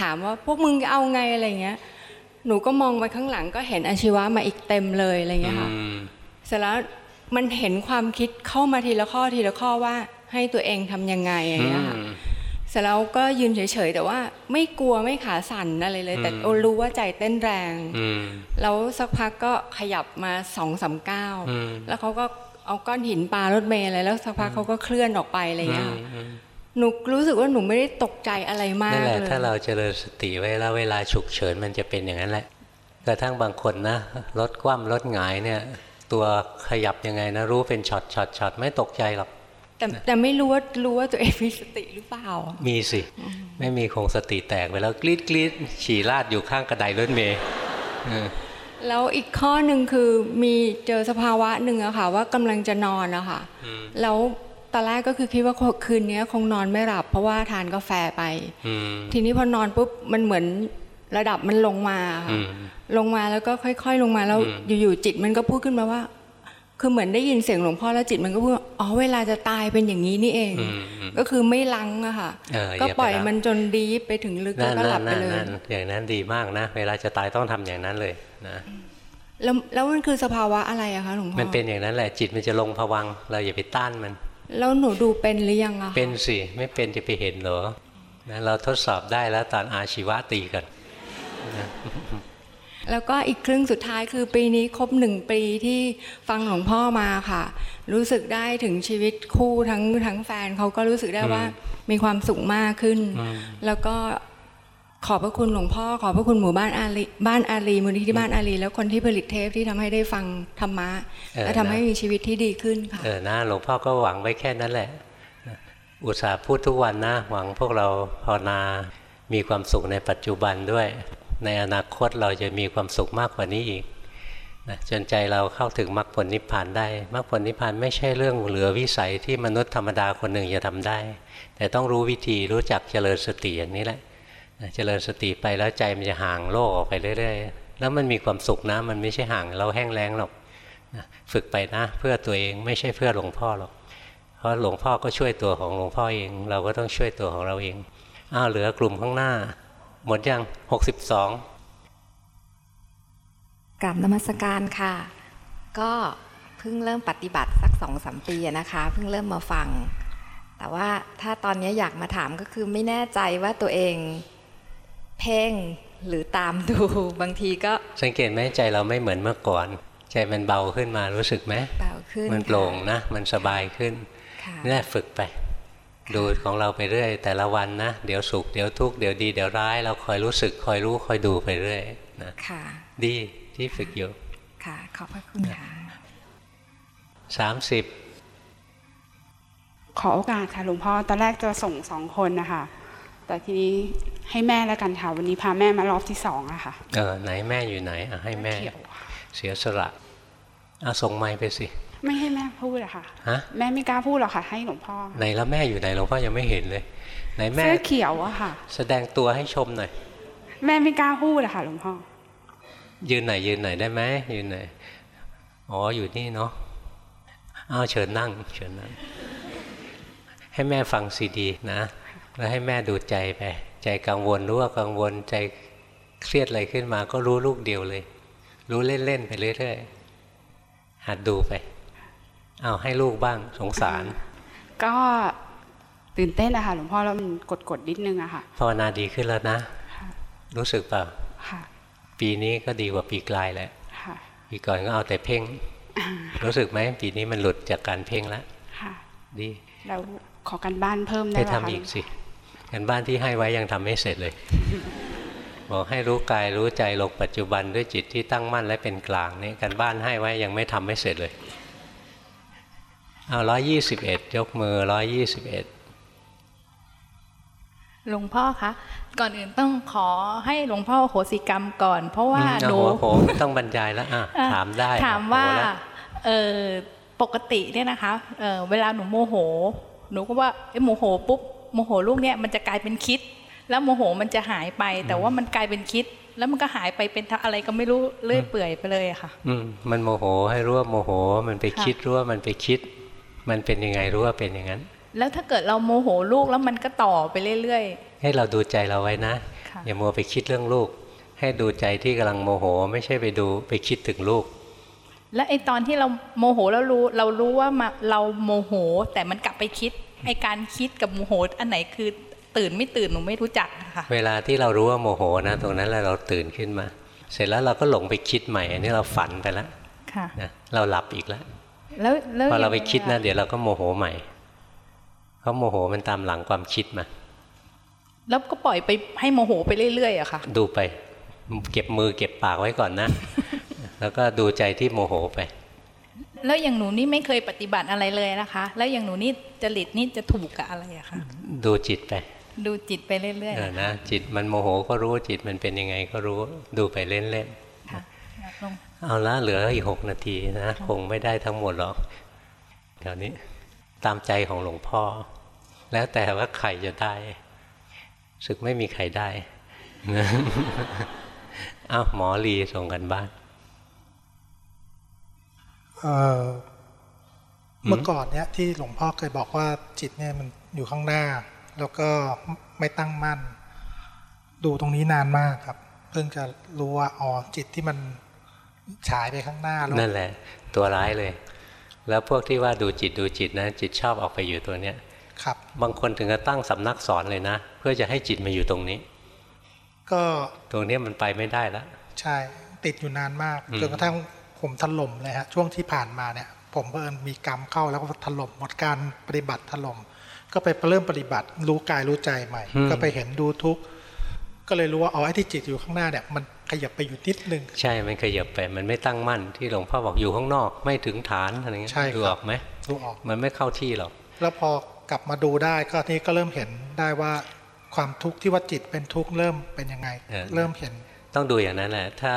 ถามว่าพวกมึงจะเอาไงอะไรเงี้ย หนูก็มองไปข้างหลังก็เห็นอาชีวะมาอีกเต็มเลยอะไรเงี้ยค่ะเสร็จแล้วมันเห็นความคิดเข้ามาทีละข้อทีละข้อว่าให้ตัวเองทำยังไงอย่างเงี้ยค่ะเสร็จแล้วก็ยืนเฉยๆแต่ว่าไม่กลัวไม่ขาสั่นอะไรเลย แต่
อืม
โอรู้ว่าใจเต้นแรง
อืม
แล้วสักพักก็ขยับมาสองสามก้าว
อืม
แล้วเขาก็เอาก้อนหินปารถเมล์อะไรแล้วสักพักเขาก็เคลื่อนออกไปอะไรเงี้ยค่ะ
อืม
หนูรู้สึกว่าหนูไม่ได้ตกใจอะไรมา
นั่
ก
นแหละ
เลย
ถ้าเราเจริญสติไว้แล้วเวลาฉุกเฉินมันจะเป็นอย่างนั้นแหละกระทั่งบางคนนะรถคว่ำรถหงายเนี่ย ตัวขยับยังไงนะ รู้เป็นช็อตช็อตช็อตไม่ตกใจหรอก
แต่แต่ไม่รู้ว่ารู้ว่าตัวเองมีสติหรือเปล่า
มีสิ ไม่มีคงสติแตกไปแล้วกรีดกรีดฉี่ลาดอยู่ข้างกระไดรถเมย์เออ
แล้วอีกข้อหนึ่งคือมีเจอสภาวะหนึ่งอะค่ะ ว่ากำลังจะนอนอะค่ะ
อืม
แล้ว ตอนแรกก็คือคิดว่าคืนนี้คงนอนไม่หลับ เพราะว่าทานกาแฟไป
อืม
ทีนี้พอนอนปุ๊บมันเหมือนระดับมันลงมา
อื
ค่ะ
ม
ลงมาแล้วก็ค่อย ๆ ลงมาแล้ว
อืม
อยู่ๆจิตมันก็พูดขึ้นมาว่า คือเหมือนได้ยินเสียงหลวงพ่อแล้วจิตมันก็พูดว่าอ๋อเวลาจะตายเป็นอย่างนี้นี่เอง
อืมอืม
ก็คือไม่ลังอะค่ะ
เออ
ก็
อย่าไป
ปล่อย
รัก
มันจนดีไปถึงลึกแล้
นั่
วนก็หลั
นั่
บ
น
ไป
นั่น
เลย
นั่นอย่างนั้นดีมากนะ เวลาจะตายต้องทำอย่างนั้นเลยนะ
แล้วแล้วมันคือสภาวะอะไรอะคะหลวงพ่อ
มันเป็นอย่างนั้นแหละจิตมันจะลงผวังค์เราอย่าไปต้านมัน
แล้วหนูดูเป็นหรือยังอะคะ
เป็นสิ ไม่เป็นจะไปเห็นเหรอนะเราทดสอบได้แล้วตอนอาชีวะตีกันนะ
แล้วก็อีกครึ่งสุดท้ายคือปีนี้ครบหนึ่งปีที่ฟังหลวงพ่อมาค่ะ รู้สึกได้ถึงชีวิตคู่ทั้งทั้งแฟนเขาก็รู้สึกได้ว่ามีความสุขมากขึ้น
อืม
แล้วก็ ขอบพระคุณหลวงพ่อ ขอบพระคุณหมู่บ้านอารีบ้านอารีมูลนิธิบ้านอารีแล้วคนที่ผลิตเทปที่ทำให้ได้ฟังธรรมะ
เออ
และทำให้
นะ
มีชีวิตที่ดีขึ้นค่ะ
เออนะหลวงพ่อก็หวังไว้แค่นั้นแหละนะอุตส่าห์พูดทุกวันนะ หวังพวกเราภาวนามีความสุขในปัจจุบันด้วย ในอนาคตเราจะมีความสุขมากกว่านี้อีกนะจนใจเราเข้าถึงมรรคผลนิพพานได้มรรคผลนิพพานไม่ใช่เรื่องเหลือวิสัยที่มนุษย์ธรรมดาคนหนึ่งจะทำได้ แต่ต้องรู้วิธีรู้จักเจริญสติอย่างนี้แหละนะ เจริญสติไปแล้วใจมันจะห่างโลกออกไปเรื่อยๆ แล้วมันมีความสุขนะ มันไม่ใช่ห่างเราแห้งแล้งหรอกฝึกไปนะ เพื่อตัวเองไม่ใช่เพื่อหลวงพ่อหรอก เพราะหลวงพ่อก็ช่วยตัวของหลวงพ่อเอง เราก็ต้องช่วยตัวของเราเอง อ้าวเหลือกลุ่มข้างหน้า หมดยังหกสิบสอง
กราบนมัสการค่ะ ก็เพิ่งเริ่มปฏิบัติสักสองสามปีนะคะ เพิ่งเริ่มมาฟัง แต่ว่าถ้าตอนนี้อยากมาถามก็คือไม่แน่ใจว่าตัวเอง พ่งหรือตามดูบางทีก็
สังเกตไหมใจเราไม่เหมือนเมื่อก่อน ใจมันเบาขึ้นมารู้สึกไหม
เบาขึ้น
มันโปร่งนะ มันสบายขึ้น
ค่ะ
นี่แหละฝึกไป ดูของเราไปเรื่อย แต่ละวันนะ เดี๋ยวสุขเดี๋ยวทุกข์เดี๋ยวดีเดี๋ยวร้าย เราคอยรู้สึกคอยรู้คอยดูไปเรื่อยนะ
ค่ะ
ดีที่ฝึกอยู่
ค่ะขอบพระคุณค่ะ
สามสิบ
ขอโอกาสค่ะหลวงพ่อตอนแรกจะส่งสองคนนะคะ แต่ทีนี้ให้แม่แล้วกันค่ะ วันนี้พาแม่มารอบที่สองอะค่ะ
เออไหนแม่อยู่ไหนอะให้แม่ เสียสละเอาส่งไม้ไปสิ
ไม่ให้แม่พูดอะค่ะ
ฮะ
แม่ไม่กล้าพูดหรอกค่ะ ให้หลวงพ่อ
ไหนแล้วแม่อยู่ไหนหลวงพ่อยังไม่เห็นเลย ไหนแม่
เสื้อเขียวอะค่ะ
แสดงตัวให้ชมหน่อย
แม่ไม่กล้าพูดอะค่ะหลวงพ่อ
ยืนไหนยืนไหนได้ไหมยืนไหนอ๋ออยู่นี่เนาะอ้าวเชิญนั่ง เชิญนั่ง ให้แม่ฟังซีดีนะ แล้วให้แม่ดูใจไป ใจกังวลรู้ว่ากังวลใจเครียดอะไรขึ้นมาก็รู้ลูกเดียวเลย รู้เล่น ๆ ไปเรื่อยๆหัดดูไปอ้าวให้ลูกบ้างสงสาร
ก็ตื่นเต้นอะค่ะหลวงพ่อแล้วมันกดๆนิดนึงอะค่ะ
ภาวนาดีขึ้นแล้วนะ รู้สึกเปล่า
ค่ะ
ปีนี้ก็ดีกว่าปีกลายแหละ
ค่ะ
ปีก่อนก็เอาแต่เพ่ง
อ่า
รู้สึกไหมปีนี้มันหลุดจากการเพ่งแล้ว
ค่ะ
ดี
แล้วขอกันบ้านเพิ่มได้
ให้
ไหม
ทำ
คะ
อีกสิ กันบ้านที่ให้ไว้ยังทำไม่เสร็จเลย บอกให้รู้กายรู้ใจลงปัจจุบันด้วยจิตที่ตั้งมั่นและเป็นกลางนี่กันบ้านให้ไว้ยังไม่ทำไม่เสร็จเลย เอาร้อยยี่สิบเอ็ดยกมือร้อยยี่สิบเอ็ด
หลวงพ่อคะก่อนอื่นต้องขอให้หลวงพ่อโหสิกรรมก่อน เพราะว่าหนู
โอ้โหไม่ต้องบรรยายแล้วอะ
อะ
ถามได้
ถามว่า
โอ้โหแล้ว
เออปกติเนี่ยนะคะเออเวลาหนูโมโห หนูก็ว่าเอ้โมโหปุ๊บ โมโหลูกเนี่ยมันจะกลายเป็นคิด แล้วโมโหมันจะหายไป แต่ว่ามันกลายเป็นคิด แล้วมันก็หายไปเป็นอะไรก็ไม่รู้เลื่อยเปื่อยไปเลยอะค่ะ
อืมมันโมโหให้รู้ว่าโมโห มันไปคิดรู้ว่ามันไปคิด มันเป็นยังไงรู้ว่าเป็นอย่างนั้น
แล้วถ้าเกิดเราโมโหลูกแล้วมันก็ต่อไปเรื่อย
ให้เราดูใจเราไว้นะ
ค่ะ
อย่ามัวไปคิดเรื่องลูก ให้ดูใจที่กำลังโมโห ไม่ใช่ไปดูไปคิดถึงลูก
ๆและไอตอนที่เราโมโหแล้วรู้เรารู้ว่ามาเราโมโหแต่มันกลับไปคิด ไอการคิดกับโมโหอันไหนคือตื่นไม่ตื่นหนูไม่รู้จักค่ะ
เวลาที่เรารู้ว่าโมโหนะตรงนั้นแหละเราตื่นขึ้นมา เสร็จแล้วเราก็หลงไปคิดใหม่อันนี้เราฝันไปแล้ว
ค่ะ
นะเราหลับอีกแล้ว
แล้วแล้ว
พอเราไป
ยังง
คิดนะ
อ
เดี๋ยวเราก็โมโหใหม่เพราะโมโหมันตามหลังความคิดมา
แล้วก็ปล่อยไปให้โมโหไปเรื่อยๆอะค่ะ
ดูไป เก็บมือเก็บปากไว้ก่อนนะ แล้วก็ดูใจที่โมโหไป
แล้วอย่างหนูนี่ไม่เคยปฏิบัติอะไรเลยนะคะ แล้วอย่างหนูนี่จริตนี่จะถูกกับอะไรอะคะ
ดูจิตไป
ดูจิตไปเรื่อย
เออนะจิตมันโมโหก็รู้จิตมันเป็นยังไงก็รู้ดูไปเล่น
ๆค่ะลง
ๆเอาละเหลืออีกหกนาทีนะคงไม่ได้ทั้งหมดหรอกเดี๋ยวนี้ตามใจของหลวงพ่อ แล้วแต่ว่าใครจะได้ศึกไม่มีใครได้นะอ้าวหมอลีส่งกันบ้าน
เอ่อเมื่อก่อนเนี้ยที่หลวงพ่อเคยบอกว่าจิตเนี่ยมันอยู่ข้างหน้า แล้วก็ไม่ตั้งมั่น ดูตรงนี้นานมากครับ เพิ่งจะรู้ว่าอ๋อจิตที่มันฉายไปข้างหน้าแล้ว
นั่นแหละ ตัวร้ายเลย แล้วพวกที่ว่าดูจิตดูจิตนะจิตชอบออกไปอยู่ตัวเนี้ย
ครับ
บางคนถึงกับตั้งสำนักสอนเลยนะ เพื่อจะให้จิตมาอยู่ตรงนี้
ก็
ตรงเนี้ยมันไปไม่ได้แล้ว
ใช่ ติดอยู่นานมาก
อืม
จนกระทั่ง ผมถล่มเลยฮะช่วงที่ผ่านมาเนี่ยผมเพิ่มมีกรรมเข้าแล้วก็ถล่มหมดการปฏิบัติถล่มก็ไปเริ่มปฏิบัติรู้กายรู้ใจใหม่ ก็ไปเห็นดูทุกข์ก็เลยรู้ว่าอ๋อไอ้ที่จิตอยู่ข้างหน้าเนี่ยมันขยับไปอยู่นิดนึง
ใช่ มันขยับไปมันไม่ตั้งมั่นที่หลวงพ่อบอกอยู่ข้างนอกไม่ถึงฐานอะไรเงี้ย
ใช่ครับ
ดูออกไหม
ดูออก
มันไม่เข้าที่หรอก
แล้วพอกลับมาดูได้ก็นี่ก็เริ่มเห็นได้ว่าความทุกข์ที่ว่าจิตเป็นทุกข์เริ่มเป็นยังไง
เออ
เริ่มเห็น
ต้องดูอย่างนั้นแหละถ้า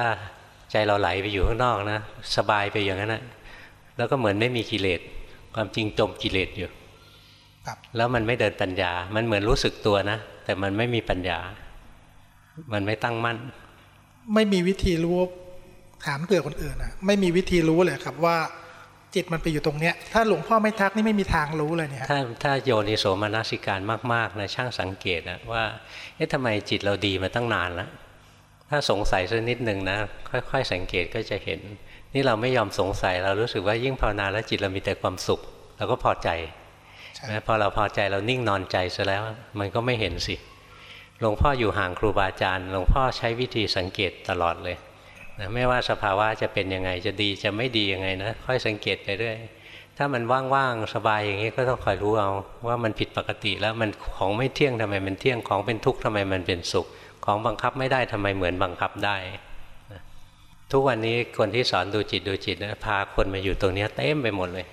ใจเราไหลไปอยู่ข้างนอกนะ สบายไปอย่างนั้นนะแล้วก็เหมือนไม่มีกิเลสความจริงจมกิเลสอยู่
ครับ
แล้วมันไม่เดินปัญญา มันเหมือนรู้สึกตัวนะ แต่มันไม่มีปัญญา มันไม่ตั้งมั่น
ไม่มีวิธีรู้ถามเผื่อคนอื่นนะไม่มีวิธีรู้เลยครับว่าจิตมันไปอยู่ตรงเนี้ย ถ้าหลวงพ่อไม่ทักนี่ไม่มีทางรู้เลยเนี่ยฮะ
ถ้าถ้าโยนิโสมนสิการมากๆนะช่างสังเกตนะว่า เอ๊ะทำไมจิตเราดีมาตั้งนานแล้ว ถ้าสงสัยสักนิดหนึ่งนะค่อย ๆ สังเกตก็จะเห็น นี่เราไม่ยอมสงสัยเรารู้สึกว่ายิ่งภาวนาแล้วจิตเรามีแต่ความสุขเราก็พอใจนะพอเราพอใจเรานิ่งนอนใจซะแล้วมันก็ไม่เห็นสิหลวงพ่ออยู่ห่างครูบาอาจารย์หลวงพ่อใช้วิธีสังเกตตลอดเลยนะไม่ว่าสภาวะจะเป็นยังไงจะดีจะไม่ดียังไงนะค่อยสังเกตไปเรื่อยถ้ามันว่างๆสบายอย่างนี้ก็ต้องคอยรู้เอาว่ามันผิดปกติแล้วมันของไม่เที่ยงทำไมมันเที่ยงของเป็นทุกข์ทำไมมันเป็นสุข ของบังคับไม่ได้ทำไมเหมือนบังคับได้นะทุกวันนี้คนที่สอนดูจิตดูจิตนะพาคนมาอยู่ตรงเนี้ยเต็มไปหมดเลย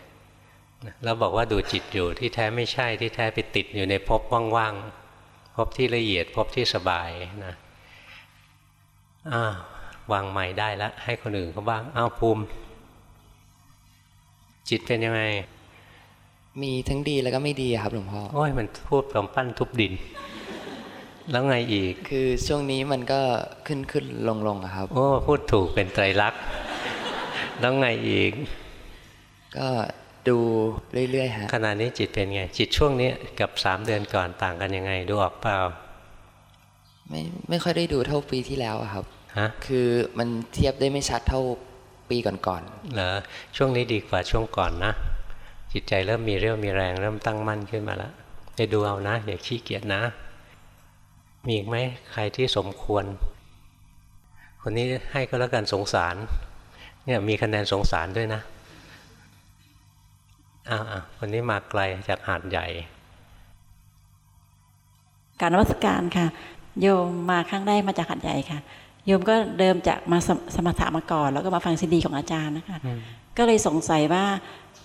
นะแล้วบอกว่าดูจิตอยู่ที่แท้ไม่ใช่ที่แท้ไปติดอยู่ในภพว่างๆภพที่ละเอียดภพที่สบายนะอ้าววางใหม่ได้แล้วให้คนอื่นเขาบ้างอ้าวภูมิ จิตเป็นยังไง
มีทั้งดีแล้วก็ไม่ดีอะครับหลวงพ่อ
โอ้ยมันพูดกำปั้นทุบดิน แล้วไงอีก
คือช่วงนี้มันก็ขึ้นขึ้นลงลงอะครับ
โอ้พูดถูกเป็นไตรลักษณ์แล้วไงอีก
ก็ดูเรื่อยๆฮะ
ขณะนี้จิตเป็นไง จิตช่วงนี้กับสามเดือนก่อนต่างกันยังไง ดูออกเปล่า
ไม่ไม่ค่อยได้ดูเท่าปีที่แล้วอะครับ
ฮะ
คือมันเทียบได้ไม่ชัดเท่าปีก่อน
เหรอช่วงนี้ดีกว่าช่วงก่อนนะ จิตใจเริ่มมีเรี่ยวมีแรงเริ่มตั้งมั่นขึ้นมาแล้วไปดูเอานะอย่าขี้เกียจนะ มีอีกไหมใครที่สมควร คนนี้ให้ก็แล้วกันสงสาร เนี่ยมีคะแนนสงสารด้วยนะอ้าวๆคนนี้มาไกลจากหาดใหญ่
การนวัตการค่ะ โยมมาครั้งแรกมาจากหัดใหญ่ค่ะ โยมก็เดิมจากมาสมสมถะมาก่อน แล้วก็มาฟังซีดีของอาจารย์นะคะ ก็เลยสงสัยว่า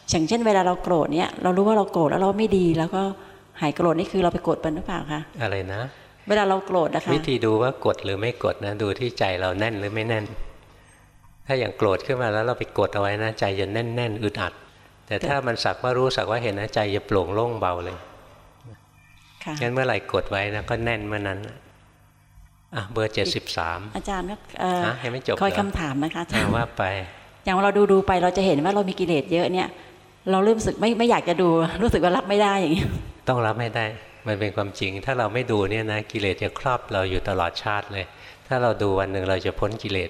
อย่างเช่นเวลาเราโกรธเนี่ย เรารู้ว่าเราโกรธแล้วเราไม่ดี แล้วก็หายโกรธนี่คือเราไปโกรธเป็นหรือเปล่าคะ
อะไรนะ
เวลาเราโกรธนะคะ
วิธีดูว่ากดหรือไม่กดนะดูที่ใจเราแน่นหรือไม่แน่น ถ้าอย่างโกรธขึ้นมาแล้วเราไปกดเอาไว้นะใจจะแน่นแน่นๆอึดอัด แต่ถ้ามันสักว่ารู้สักว่าเห็นนะใจจะโปร่งโล่งเบาเลย
ค่ะ
งั้นเมื่อไหร่กดไว้นะก็แน่นเมื่อนั้นอะเบอร์เจ็ดสิบสาม
อาจารย์ก็เอ่อ
ฮะยังไม่จบ
คอย
เหรอ
คำถามนะคะอาจารย์
ว่าไป
อย่างเราดูดูๆไปเราจะเห็นว่าเรามีกิเลสเยอะเนี่ย เราเริ่มรู้สึกไม่ไม่อยากจะดูรู้สึกว่ารับไม่ได้อย่างนี้ย
ต้องรับให้ได้ มันเป็นความจริง ถ้าเราไม่ดูเนี่ยนะกิเลสจะครอบเราอยู่ตลอดชาติเลย ถ้าเราดูวันหนึ่งเราจะพ้นกิเลส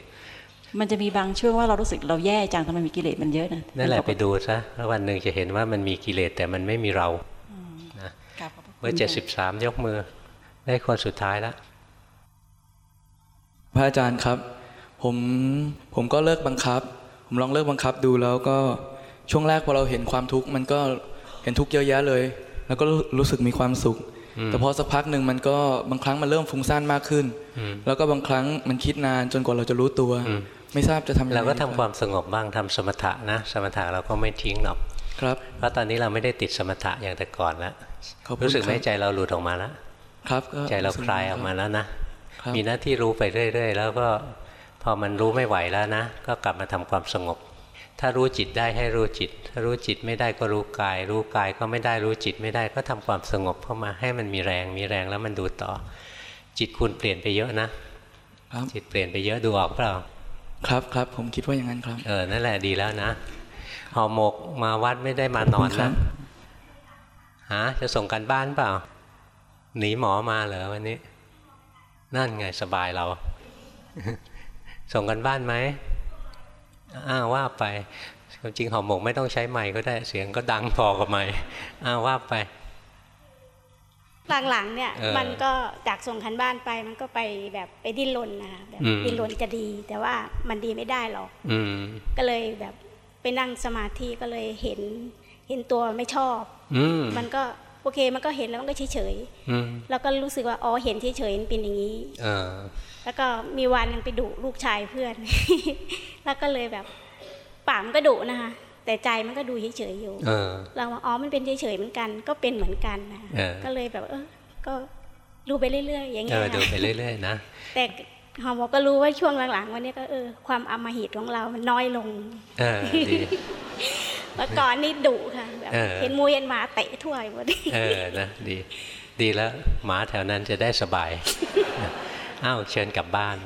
มันจะมีบางช่วงว่าเรารู้สึกเราแย่จังทำไมมีกิเลสมันเยอะนะ
นั่นแหละไปดูซะแล้ววันหนึ่งจะเห็นว่ามันมีกิเลสแต่มันไม่มีเรานะ
กราบขอบพระคุณ
เบอร์เจ็ดสิบสามยกมือ ได้คนสุดท้ายแล้ว
พระอาจารย์ครับ ผมผมก็เลิกบังคับ ผมลองเลิกบังคับดูแล้วก็ช่วงแรกพอเราเห็นความทุกข์มันก็เห็นทุกข์เยอะแยะเลย แล้วก็รู้สึกมีความสุข
อืม
แต่พอสักพักหนึ่งมันก็บางครั้งมันเริ่มฟุ้งซ่านมากขึ้น
อืม
แล้วก็บางครั้งมันคิดนานจนกว่าเราจะรู้ตัว
อืม
ไม่ทราบจะทำยังไง
เราก็ทำ
ดี
ความสงบบ้างทำสมถะนะ สมถะเราก็ไม่ทิ้งหรอก
ครับ
เพราะตอนนี้เราไม่ได้ติดสมถะอย่างแต่ก่อนแล้ว
ขอบคุณ
รู้สึกไหม
ครับ
ใจเราหลุดออกมาแล้ว
ครับก็
ใจเรา
รู้สึก
คลาย
ดี
อ
ครับ
อกมาแล้วนะ
ครับ
มีหน้าที่รู้ไปเรื่อย ๆ แล้วก็พอมันรู้ไม่ไหวแล้วนะ ก็กลับมาทำความสงบ ถ้ารู้จิตได้ให้รู้จิต ถ้ารู้จิตไม่ได้ก็รู้กาย รู้กายก็ไม่ได้รู้จิตไม่ได้ก็ทำความสงบเข้ามาให้มันมีแรงมีแรงแล้วมันดูต่อ จิตคุณเปลี่ยนไปเยอะนะจิตเปลี่ยนไปเยอะดูออกเปล่า
ครับครับผมคิดว่าอย่างนั้นครับ
เออนั่นแหละดีแล้วนะห่อหมกมาวัดไม่ได้มานอน
ขอบคุณครั
นะ
บ
ฮะจะส่งกันบ้านเปล่า หนีหมอมาเหรอวันนี้ นั่นไงสบายเรา ส่งกันบ้านไหม อ้าวว่าไปความจริงห่อหมกไม่ต้องใช้ไมค์ก็ได้เสียงก็ดังพอกับไมค์อ้าวว่าไป
หลังๆเนี่ย
เออ
มันก็จากส่งคันบ้านไปมันก็ไปแบบไปดิ้นรนนะคะแบบ
อืม
ดิ้นรนจะดี แต่ว่ามันดีไม่ได้หรอก
อืม
ก็เลยแบบไปนั่งสมาธิก็เลยเห็นเห็นตัวไม่ชอบ
อืม
มันก็โอเคมันก็เห็นแล้วมันก็เฉย
อืม
ๆแล้วก็รู้สึกว่าอ๋อเห็นเฉยๆมันเป็นอย่างนี้
เออ
แล้วก็มีวันหนึงไปดุลูกชายเพื่อน แล้วก็เลยแบบปากมันก็ดุนะคะ แต่ใจมันก็ดูเฉยๆอยู่
เออ
เราว่าอ๋อมันเป็นเฉยๆเหมือนกัน ก็เป็นเหมือนกันนะ
เออ
ก็เลยแบบเออก็ดูไปเรื่อยๆอย่าง
เอ
เงี้ย
อดู
ค่ะ
ไปเรื่อยๆนะ
แต่หอมก็รู้ว่าช่วงหลังๆวันนี้ก็เออความอำมหิตของเรามันน้อยลง
เออดี
เมื่อก่อนนี่ดุค่ะแบบ
เออ
เห็นมูเห็นหมาเตะทั่วหมด
เออนะดี ดีแล้วหมาแถวนั้นจะได้สบาย อ้าวเชิญกลับบ้าน